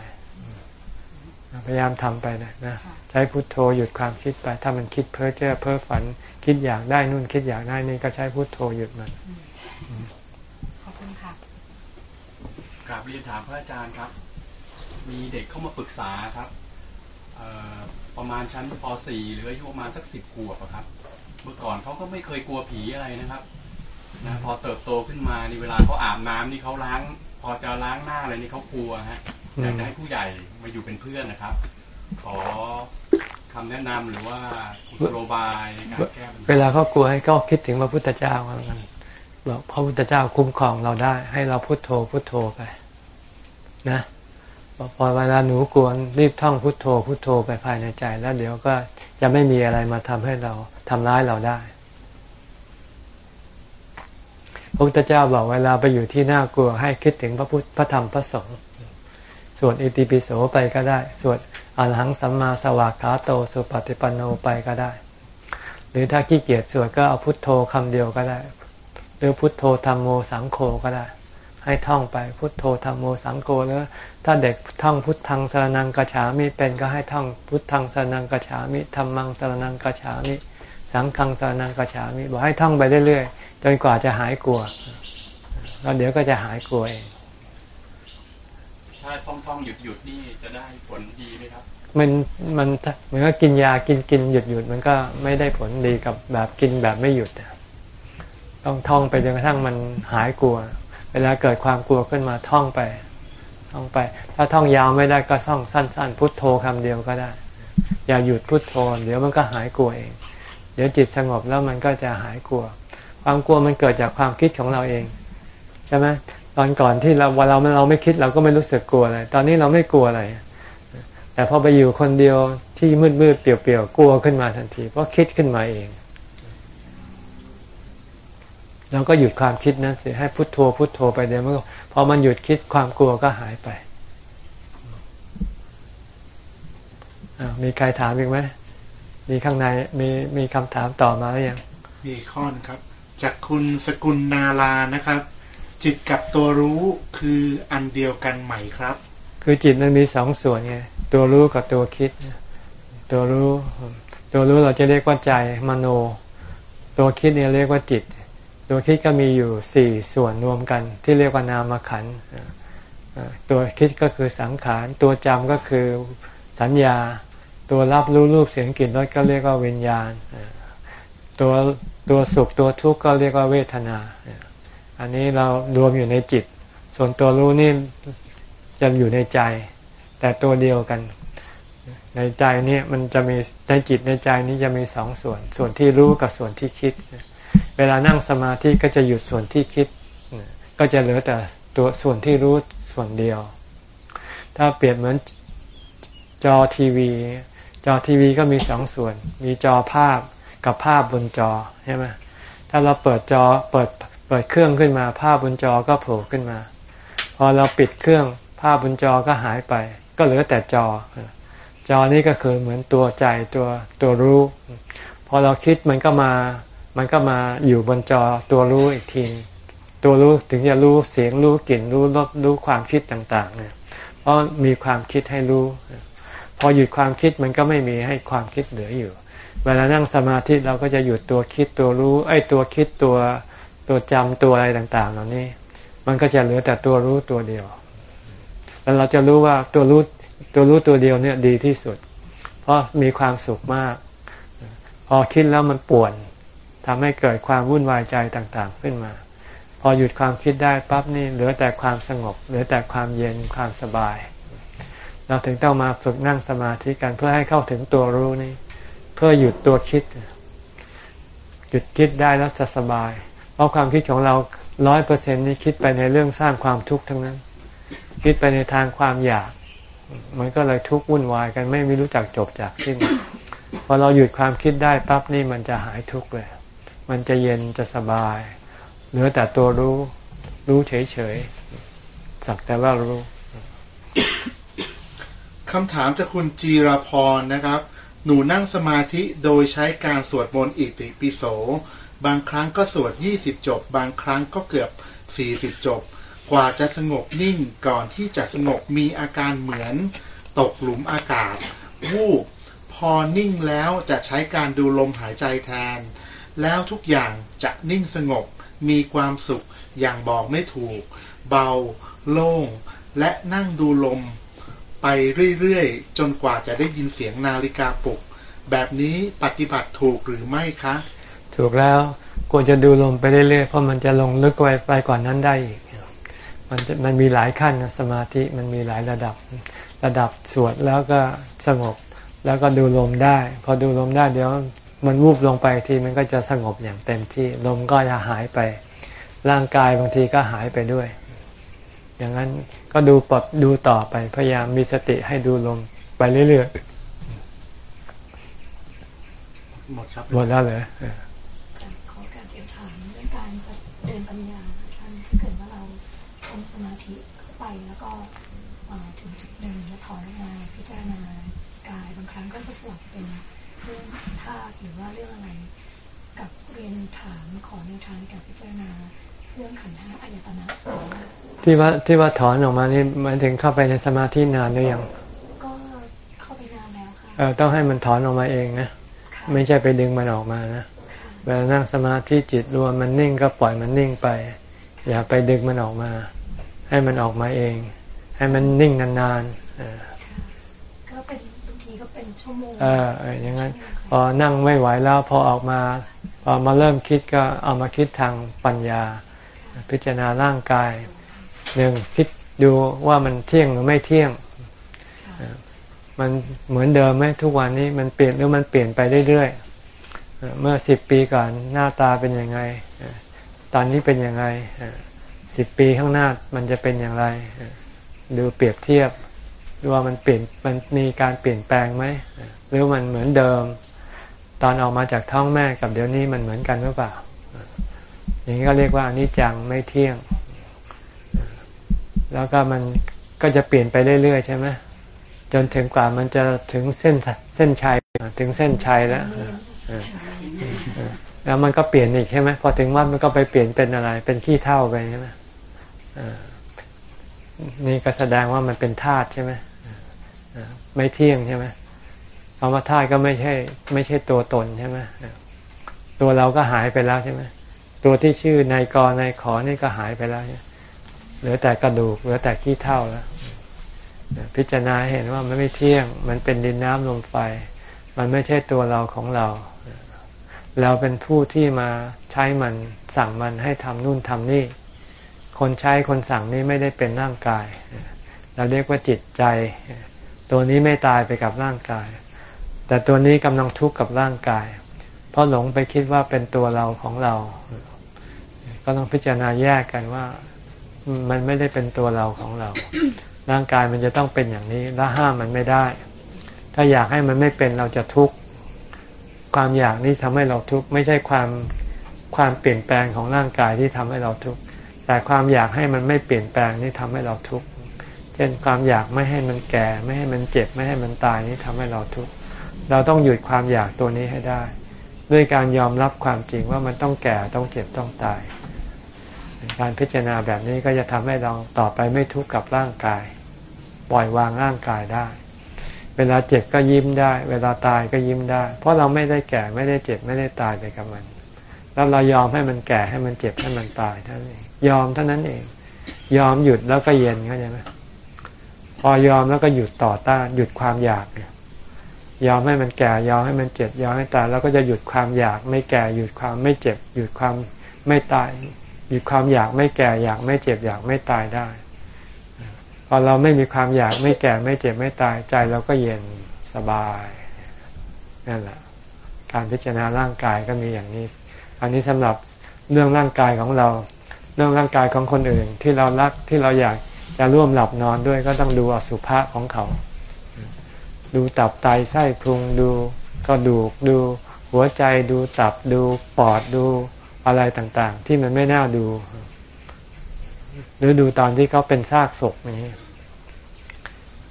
S1: พยายามทำไปนะนะ
S5: ค่ะ
S1: ใช้พุทโธหยุดความคิดไป ถ้ามันคิดเพ้อเจ้อเพ้อฝัน คิดอยากได้นู่นคิดอยากได้นี่ก็ใช้พุทโธหยุดมัน
S5: ขอบคุณค่ะ
S6: กราบเรียนถามพระอาจารย์ครับ มีเด็กเข้ามาปรึกษาครับเอ่อประมาณชั้นป .4 หรืออายุประมาณสักสิบขวบอะครับ เมื่อก่อนเขาก็ไม่เคยกลัวผีอะไรนะครับนะพอเติบโตขึ้นมานี่เวลาเขาอาบน้ำนี่เขาล้าง พอจะล้างหน้าอะไรนี่เขากลัวฮะ
S1: อ
S6: ยากจะให้ผู้ใหญ่มาอยู่เป็นเพื่อนนะครับ ขอคำแนะนำหรือว่ากุศโลบายการแก้
S1: เวลาเขากลัวให้เขาคิดถึงพระพุทธเจ้าแล้วกันบอกพระพุทธเจ้าคุ้มครองเราได้ ให้เราพุทโธพุทโธไป นะ พอเวลาหนูกลัวรีบท่องพุทโธพุทโธไปภายในใจแล้วเดี๋ยวก็จะไม่มีอะไรมาทำให้เราทำร้ายเราได้พระพุทธเจ้าบอกเวลาไปอยู่ที่น่ากลัวให้คิดถึงพระพุทธพระธรรมพระสงฆ์สวดอิติปิโสไปก็ได้ สวดอรหังสัมมาสวากขาโตสุปฏิปันโนไปก็ได้ หรือถ้าขี้เกียจสวดก็เอาพุทโธคำเดียวก็ได้ หรือพุทโธธรรมโมสังโฆก็ได้ ให้ท่องไปพุทโธธรรมโมสังโฆแล้วถ้าเด็กท่องพุทธังสรนังกฉามิเป็นก็ให้ท่องพุทธังสรนังกฉามิธรรมังสรนังกฉามิ สังฆังสรนังกฉามิบอกให้ท่องไปเรื่อยๆจนกว่าจะหายกลัวแล้วเดี๋ยวก็จะหายกลัวเอง
S6: ถ้าท่องท่องหยุดหยุดนี่จะได้ผลดีไหมครับ
S1: มันมันเหมือนกับกินยากินกินหยุดหยุดมันก็ไม่ได้ผลดีกับแบบกินแบบไม่หยุดต้องท่องไปจนกระทั่งมันหายกลัว เวลาเกิดความกลัวขึ้นมาท่องไป ท่องไป ถ้าท่องยาวไม่ได้ก็ท่องสั้น ๆ พุทโธคำเดียวก็ได้ อย่าหยุดพุทโธ เดี๋ยวมันก็หายกลัวเอง เดี๋ยวจิตสงบแล้วมันก็จะหายกลัว ความกลัวมันเกิดจากความคิดของเราเองใช่ไหมตอนก่อนที่เราวันเราเราไม่คิดเราก็ไม่รู้สึกกลัวอะไร ตอนนี้เราไม่กลัวอะไร แต่พอไปอยู่คนเดียวที่มืดมืดเปลี่ยวเปลี่ยวกลัวขึ้นมาทันทีเพราะคิดขึ้นมาเอง เราก็หยุดความคิดนั้นสิให้พุโทโธพุโทโธไปเดี๋ยวมันพอมันหยุดคิดความกลัวก็หายไปมีใครถามอีกไหมมีข้างในมีมีคำถามต่อมาหรือยัง
S3: มีข้อนะครับ จากคุณสกุลนาลานะครับ จิตกับตัวรู้คืออันเดียวกันไหมครับ
S1: คือจิตมันมีสองส่วนไงตัวรู้กับตัวคิด ตัวรู้ ตัวรู้เราจะเรียกว่าใจมโน ตัวคิดเนี่ยเรียกว่าจิต ตัวคิดก็มีอยู่สี่ส่วนรวมกัน ที่เรียกว่านามขันตัวคิดก็คือสังขาร ตัวจำก็คือสัญญา ตัวรับรู้รูปเสียงกลิ่นรสก็เรียกว่าวิญญาณ ตัวตัวสุขตัวทุกข์ก็เรียกว่าเวทนา อันนี้เรารวมอยู่ในจิต ส่วนตัวรู้นี่จะอยู่ในใจ แต่ตัวเดียวกัน ในใจนี่มันจะมีในจิตในใจนี้จะมีสองส่วน ส่วนที่รู้กับส่วนที่คิด เวลานั่งสมาธิก็จะหยุดส่วนที่คิด ก็จะเหลือแต่ตัวส่วนที่รู้ส่วนเดียว ถ้าเปรียบเหมือนจอทีวี จอทีวีก็มีสองส่วน มีจอภาพกับภาพบนจอใช่ไหมถ้าเราเปิดจอเปิดเปิดเครื่องขึ้นมา ภาพบนจอก็โผล่ขึ้นมา พอเราปิดเครื่องภาพบนจอก็หายไป ก็เหลือแต่จอ จอนี้ก็คือเหมือนตัวใจตัวตัวรู้ พอเราคิดมันก็มา มันก็มาอยู่บนจอตัวรู้อีกที ตัวรู้ถึงจะรู้เสียงรู้กลิ่นรู้รสรู้ความคิดต่างๆเนี่ยเพราะมีความคิดให้รู้ พอหยุดความคิดมันก็ไม่มีให้ความคิดเหลืออยู่ เวลานั่งสมาธิเราก็จะหยุดตัวคิดตัวรู้ไอ้ตัวคิดตัวตัวจำตัวอะไรต่าง ๆ เหล่านี้ มันก็จะเหลือแต่ตัวรู้ตัวเดียว แล้วเราจะรู้ว่าตัวรู้ตัวรู้ตัวเดียวเนี่ยดีที่สุด เพราะมีความสุขมาก พอคิดแล้วมันป่วน ทำให้เกิดความวุ่นวายใจต่างๆขึ้นมา พอหยุดความคิดได้ปั๊บนี่เหลือแต่ความสงบ เหลือแต่ความเย็นความสบาย เราถึงต้องมาฝึกนั่งสมาธิกันเพื่อให้เข้าถึงตัวรู้นี่เพื่อหยุดตัวคิด หยุดคิดได้แล้วจะสบาย เพราะความคิดของเราร้อยเปอร์เซ็นต์นี่คิดไปในเรื่องสร้างความทุกข์ทั้งนั้น คิดไปในทางความอยาก มันก็เลยทุกข์วุ่นวายกันไม่มีรู้จักจบจากสิ้นพอเราหยุดความคิดได้ปั๊บนี่มันจะหายทุกข์เลย มันจะเย็นจะสบาย เหลือแต่ตัวรู้ รู้เฉยๆ สักแต่ว่ารู้
S3: คำถามจากคุณจีรพรนะครับ หนูนั่งสมาธิโดยใช้การสวดมนต์อิติปิโส บางครั้งก็สวด 20 จบ บางครั้งก็เกือบ 40 จบ กว่าจะสงบนิ่งก่อนที่จะสงบมีอาการเหมือนตกหลุมอากาศ วูบพอนิ่งแล้วจะใช้การดูลมหายใจแทน แล้วทุกอย่างจะนิ่งสงบ มีความสุขอย่างบอกไม่ถูก เบา โล่ง และนั่งดูลม ไปเรื่อยๆ จนกว่าจะได้ยินเสียงนาฬิกาปลุก แบบนี้ปฏิบัติถูกหรือไม่คะ
S1: ถูกแล้วควรจะดูลมไปเรื่อยๆ เพราะมันจะลงลึกไปไปกว่านั้นได้อีกมันมันมีหลายขั้นสมาธิมันมีหลายระดับ ระดับสวดแล้วก็สงบแล้วก็ดูลมได้ พอดูลมได้เดี๋ยว มันวูบลงไปทีมันก็จะสงบอย่างเต็มที่ลมก็จะหายไป ร่างกายบางทีก็หายไปด้วยออย่างนั้นก็ดูปดดูต่อไปพยายามมีสติให้ดูลมไปเรื่อย
S3: หมดครับ
S1: ๆหมดแล้วเหรอเออ
S7: ขอการเรียนถามเรื่องการจะเดินปัญ เรื่องขันธ์ห้าอายตนะหรือว่า
S1: ที่ว่าที่ว่าถอนออกมานี่หมายถึงเข้าไปในสมาธินานหรือยัง
S7: ก็เข้าไปนานแล้วค่ะ
S1: เออต้องให้มันถอนออกมาเองนะ
S7: ค่ะ
S1: ไม่ใช่ไปดึงมันออกมานะเวลานั่งสมาธิจิตรวมมันนิ่งก็ปล่อยมันนิ่งไป อย่าไปดึงมันออกมา ให้มันออกมาเอง ให้มันนิ่งนานๆเออ
S7: ก็เป็นบางทีก็เป็นชั่วโมง
S1: เออเอออย่างนั้นพอนั่งไม่ไหวแล้วพอออกมาพอมาเริ่มคิดก็เอามาคิดทางปัญญา พิจารณาร่างกายหนึ่งคิดดูว่ามันเที่ยงหรือไม่เที่ยง มันเหมือนเดิมไหมทุกวันนี้มันเปลี่ยนหรือมันเปลี่ยนไปเรื่อยๆเมื่อสิบปีก่อนหน้าตาเป็นยังไง ตอนนี้เป็นยังไงสิบปีข้างหน้ามันจะเป็นอย่างไร ดูเปรียบเทียบดูว่ามันเปลี่ยนมันมีการเปลี่ยนแปลงไหมหรือมันเหมือนเดิม ตอนออกมาจากท้องแม่กับเดี๋ยวนี้มันเหมือนกันหรือเปล่า อย่างนี้ก็เรียกว่าอนิจจังไม่เที่ยง แล้วก็มันก็จะเปลี่ยนไปเรื่อยๆใช่ไหมจนถึงกว่ามันจะถึงเส้นเส้นชัยถึงเส้นชัยแล้วเออเออเออแล้วมันก็เปลี่ยนอีกใช่ไหมพอถึงวัดมันก็ไปเปลี่ยนเป็นอะไร เป็นขี้เท่าไปใช่ไหมเออนี่ก็แสดงว่ามันเป็นธาตุใช่ไหมเออไม่เที่ยงใช่ไหมคำว่าธาตุก็ไม่ใช่ ไม่ใช่ตัวตนใช่ไหมเออตัวเราก็หายไปแล้วใช่ไหม ตัวที่ชื่อนายกนายขอนี่ก็หายไปแล้วเหลือแต่กระดูกเหลือแต่ขี้เท่าแล้วพิจารณาเห็นว่ามันไม่เที่ยง มันเป็นดินน้ำลมไฟ มันไม่ใช่ตัวเราของเรา เราเป็นผู้ที่มาใช้มันสั่งมันให้ทำนู่นทำนี่ คนใช้คนสั่งนี่ไม่ได้เป็นร่างกาย เราเรียกว่าจิตใจ ตัวนี้ไม่ตายไปกับร่างกาย แต่ตัวนี้กำลังทุกข์กับร่างกาย เพราะหลงไปคิดว่าเป็นตัวเราของเรา ก็ต้องพิจารณาแยกกันว่ามันไม่ได้เป็นตัวเราของเรา ร่างกายมันจะต้องเป็นอย่างนี้แล้วห้ามมันไม่ได้ ถ้าอยากให้มันไม่เป็นเราจะทุกข์ความอยากนี้ทำให้เราทุกข์ไม่ใช่ความความเปลี่ยนแปลงของร่างกายที่ทำให้เราทุกข์แต่ความอยากให้มันไม่เปลี่ยนแปลงนี่ทำให้เราทุกข์เช่นความอยากไม่ให้มันแก่ ไม่ให้มันเจ็บไม่ให้มันตายนี่ทำให้เราทุกข์เราต้องหยุดความอยากตัวนี้ให้ได้ ด้วยการยอมรับความจริงว่ามันต้องแก่ต้องเจ็บต้องตาย การพิจารณาแบบนี้ก็จะทำให้เราต่อไปไม่ทุกข์กับร่างกาย ปล่อยวางร่างกายได้ เวลาเจ็บก็ยิ้มได้ เวลาตายก็ยิ้มได้ เพราะเราไม่ได้แก่ไม่ได้เจ็บไม่ได้ตายไปกับมัน แล้วเรายอมให้มันแก่ให้มันเจ็บให้มันตายเท่านั้นเองยอมเท่านั้นเอง ยอมหยุดแล้วก็เย็นเข้าใจไหมพอยอมแล้วก็หยุดต่อต้านหยุดความอยากเนี่ยยอมให้มันแก่ยอมให้มันเจ็บยอมให้ตายแล้วก็จะหยุดความอยาก ไม่แก่หยุดความไม่เจ็บ หยุดความไม่ตาย หยุดความอยากไม่แก่อยากไม่เจ็บอยากไม่ตายได้ พอเราไม่มีความอยากไม่แก่ไม่เจ็บไม่ตายใจเราก็เย็นสบายนั่นแหละการพิจารณาร่างกายก็มีอย่างนี้ อันนี้สำหรับเรื่องร่างกายของเรา เรื่องร่างกายของคนอื่น ที่เรารักที่เราอยากจะร่วมหลับนอนด้วยก็ต้องดูอสุภะของเขา ดูตับไตไส้พุงดูกระดูกดู หัวใจดูตับดูปอดดู อะไรต่างๆ ที่มันไม่น่าดู หรือดูตอนที่เขาเป็นซากศพนี้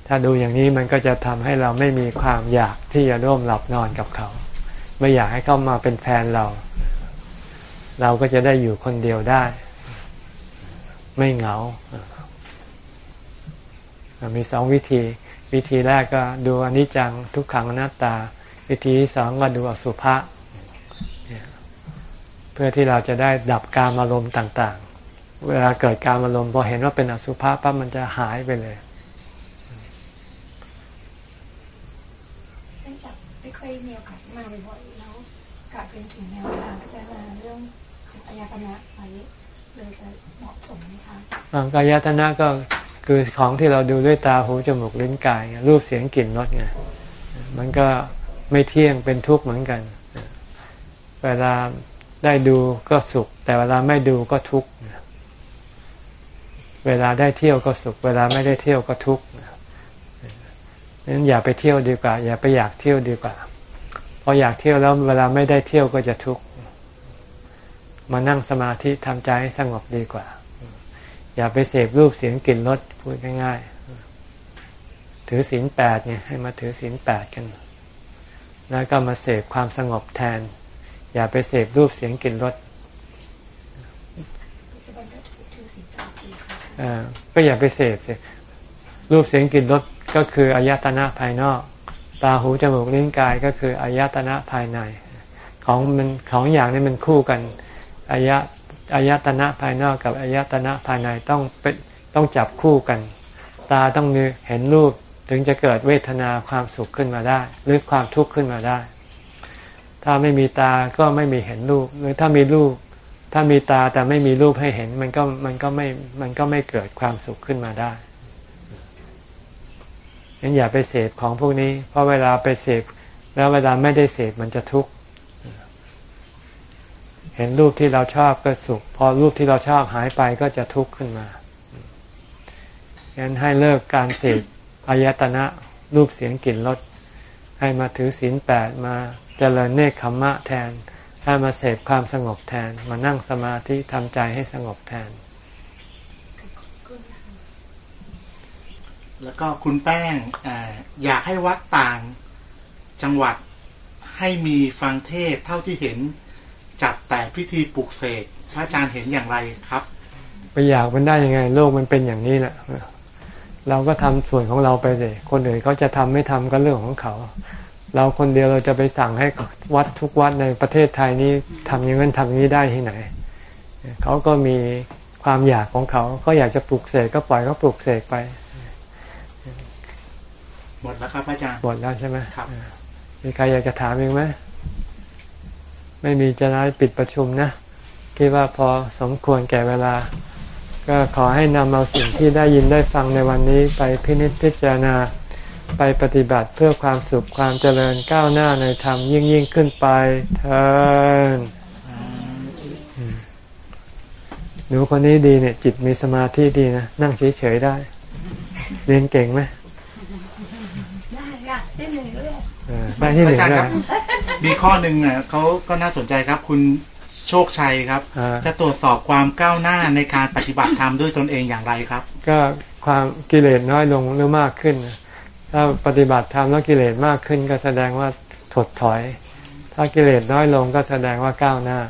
S1: ถ้าดูอย่างนี้มันก็จะทำให้เราไม่มีความอยากที่จะร่วมหลับนอนกับเขา ไม่อยากให้เขามาเป็นแฟนเรา เราก็จะได้อยู่คนเดียวได้ ไม่เหงา มีสองวิธี วิธีแรกก็ดูอนิจจังทุกขังอนัตตา วิธีสองก็ดูอสุภะ พื่อที่เราจะได้ดับการอารมณ์ต่างๆ เวลาเกิดการอารมณ์พอเห็นว่าเป็นอสุภะปั๊บมันจะหายไปเลย
S7: เนื่องจากไม่ค่อยมีโอกาสมาบ่อยๆแล้วกลับเป็นถึงแนวทางพิจารณาเรื่องของอายตนะไว้เลยจะเหมาะสมไหมคะ
S1: อังกายตนะก็คือของที่เราดูด้วยตาหูจมูกลิ้นกายไงรูปเสียงกลิ่นรสไงมันก็ไม่เที่ยงเป็นทุกข์เหมือนกัน เวลา ได้ดูก็สุข แต่เวลาไม่ดูก็ทุกข์เวลาได้เที่ยวก็สุข เวลาไม่ได้เที่ยวก็ทุกข์นั้นอย่าไปเที่ยวดีกว่า อย่าไปอยากเที่ยวดีกว่าพออยากเที่ยวแล้วเวลาไม่ได้เที่ยวก็จะทุกข์มานั่งสมาธิทำใจให้สงบดีกว่า อย่าไปเสพรูปเสียงกลิ่นรสพูดง่ายๆ ถือศีลแปดเนี่ยให้มาถือศีลแปดกัน แล้วก็มาเสพความสงบแทน อย่าไปเสพรูปเสียงกลิ่นรส
S7: ก็อถือสีตาปีค่ะ
S1: อ่าก็อย่าไปเสพสิรูปเสียงกลิ่นรสก็คืออายตนะภายนอก ตาหูจมูกลิ้นกายก็คืออายตนะภายใน ของมันของอย่างนี้มันคู่กันอายะอายตนะภายนอกกับอายตนะภายในต้องเป็นต้องจับคู่กัน ตาต้องมีเห็นรูปถึงจะเกิดเวทนาความสุขขึ้นมาได้ หรือความทุกข์ขึ้นมาได้ ถ้าไม่มีตาก็ไม่มีเห็นรูป หรือถ้ามีรูป ถ้ามีตาแต่ไม่มีรูปให้เห็นมันก็มันก็ไม่มันก็ไม่เกิดความสุขขึ้นมาได้งั้นอย่าไปเสพของพวกนี้ เพราะเวลาไปเสพแล้วเวลาไม่ได้เสพมันจะทุกข์เห็นรูปที่เราชอบก็สุข พอรูปที่เราชอบหายไปก็จะทุกข์ขึ้นมางั้นให้เลิกการเสพอายตนะรูปเสียงกลิ่นรสให้มาถือศีลแปดมา จริญเนคขมมะแทน ให้มาเสพความสงบแทน มานั่งสมาธิทำใจให้สงบแทน
S3: แล้วก็คุณแป้งอาอยากให้วัดต่างจังหวัดให้มีฟังเทศน์เท่าที่เห็นจัดแต่พิธีปลุกเสกพระอาจารย์เห็นอย่างไรครับ
S1: ไปอยากมันได้ยังไง โลกมันเป็นอย่างนี้แหละเราก็ทำส่วนของเราไปเลยคนอื่นเขาจะทำไม่ทำก็เรื่องของเขา เราคนเดียวเราจะไปสั่งให้วัดทุกวัดในประเทศไทยนี้ทำอย่างนั้นทำอย่างนี้ได้ที่ไหน เขาก็มีความอยากของเขาเขาอยากจะปลุกเสกก็ปล่อยเขาปลุกเสกไป
S3: หมดแล้วครับอาจารย์
S1: หมดแล้วใช่ไหม
S3: ครับ
S1: มีใครอยากจะถามอีกไหมไม่มีจะได้ปิดประชุมนะคิดว่าพอสมควรแก่เวลา ก็ขอให้นำเอาสิ่งที่ได้ยินได้ฟังในวันนี้ไปพินิจพิจารณา ไปปฏิบัติเพื่อความสุขความเจริญก้าวหน้าในธรรมยิ่งยิ่งขึ้นไปเถิดหนูคนนี้ดีเนี่ย จิตมีสมาธิดีนะ นั่งเฉยๆได้ เรียนเก่งไหม
S7: ได้ค่ะที่หนึ่งเลย
S1: เออได้ที่หนึ่ง
S3: อาจารย์
S1: ได้
S3: ครับมีข้อหนึ่งอะเขาก็น่าสนใจครับ คุณโชคชัยครับ
S1: อ่า
S3: จะตรวจสอบความก้าวหน้าในการปฏิบัติธรรมด้วยตนเองอย่างไรครับ
S1: ก็ความกิเลสน้อยลงหรือมากขึ้น ถ้าปฏิบัติธรรมแล้วกิเลสมากขึ้นก็แสดงว่าถดถอย ถ้ากิเลสน้อยลงก็แสดงว่าก้าวหน้า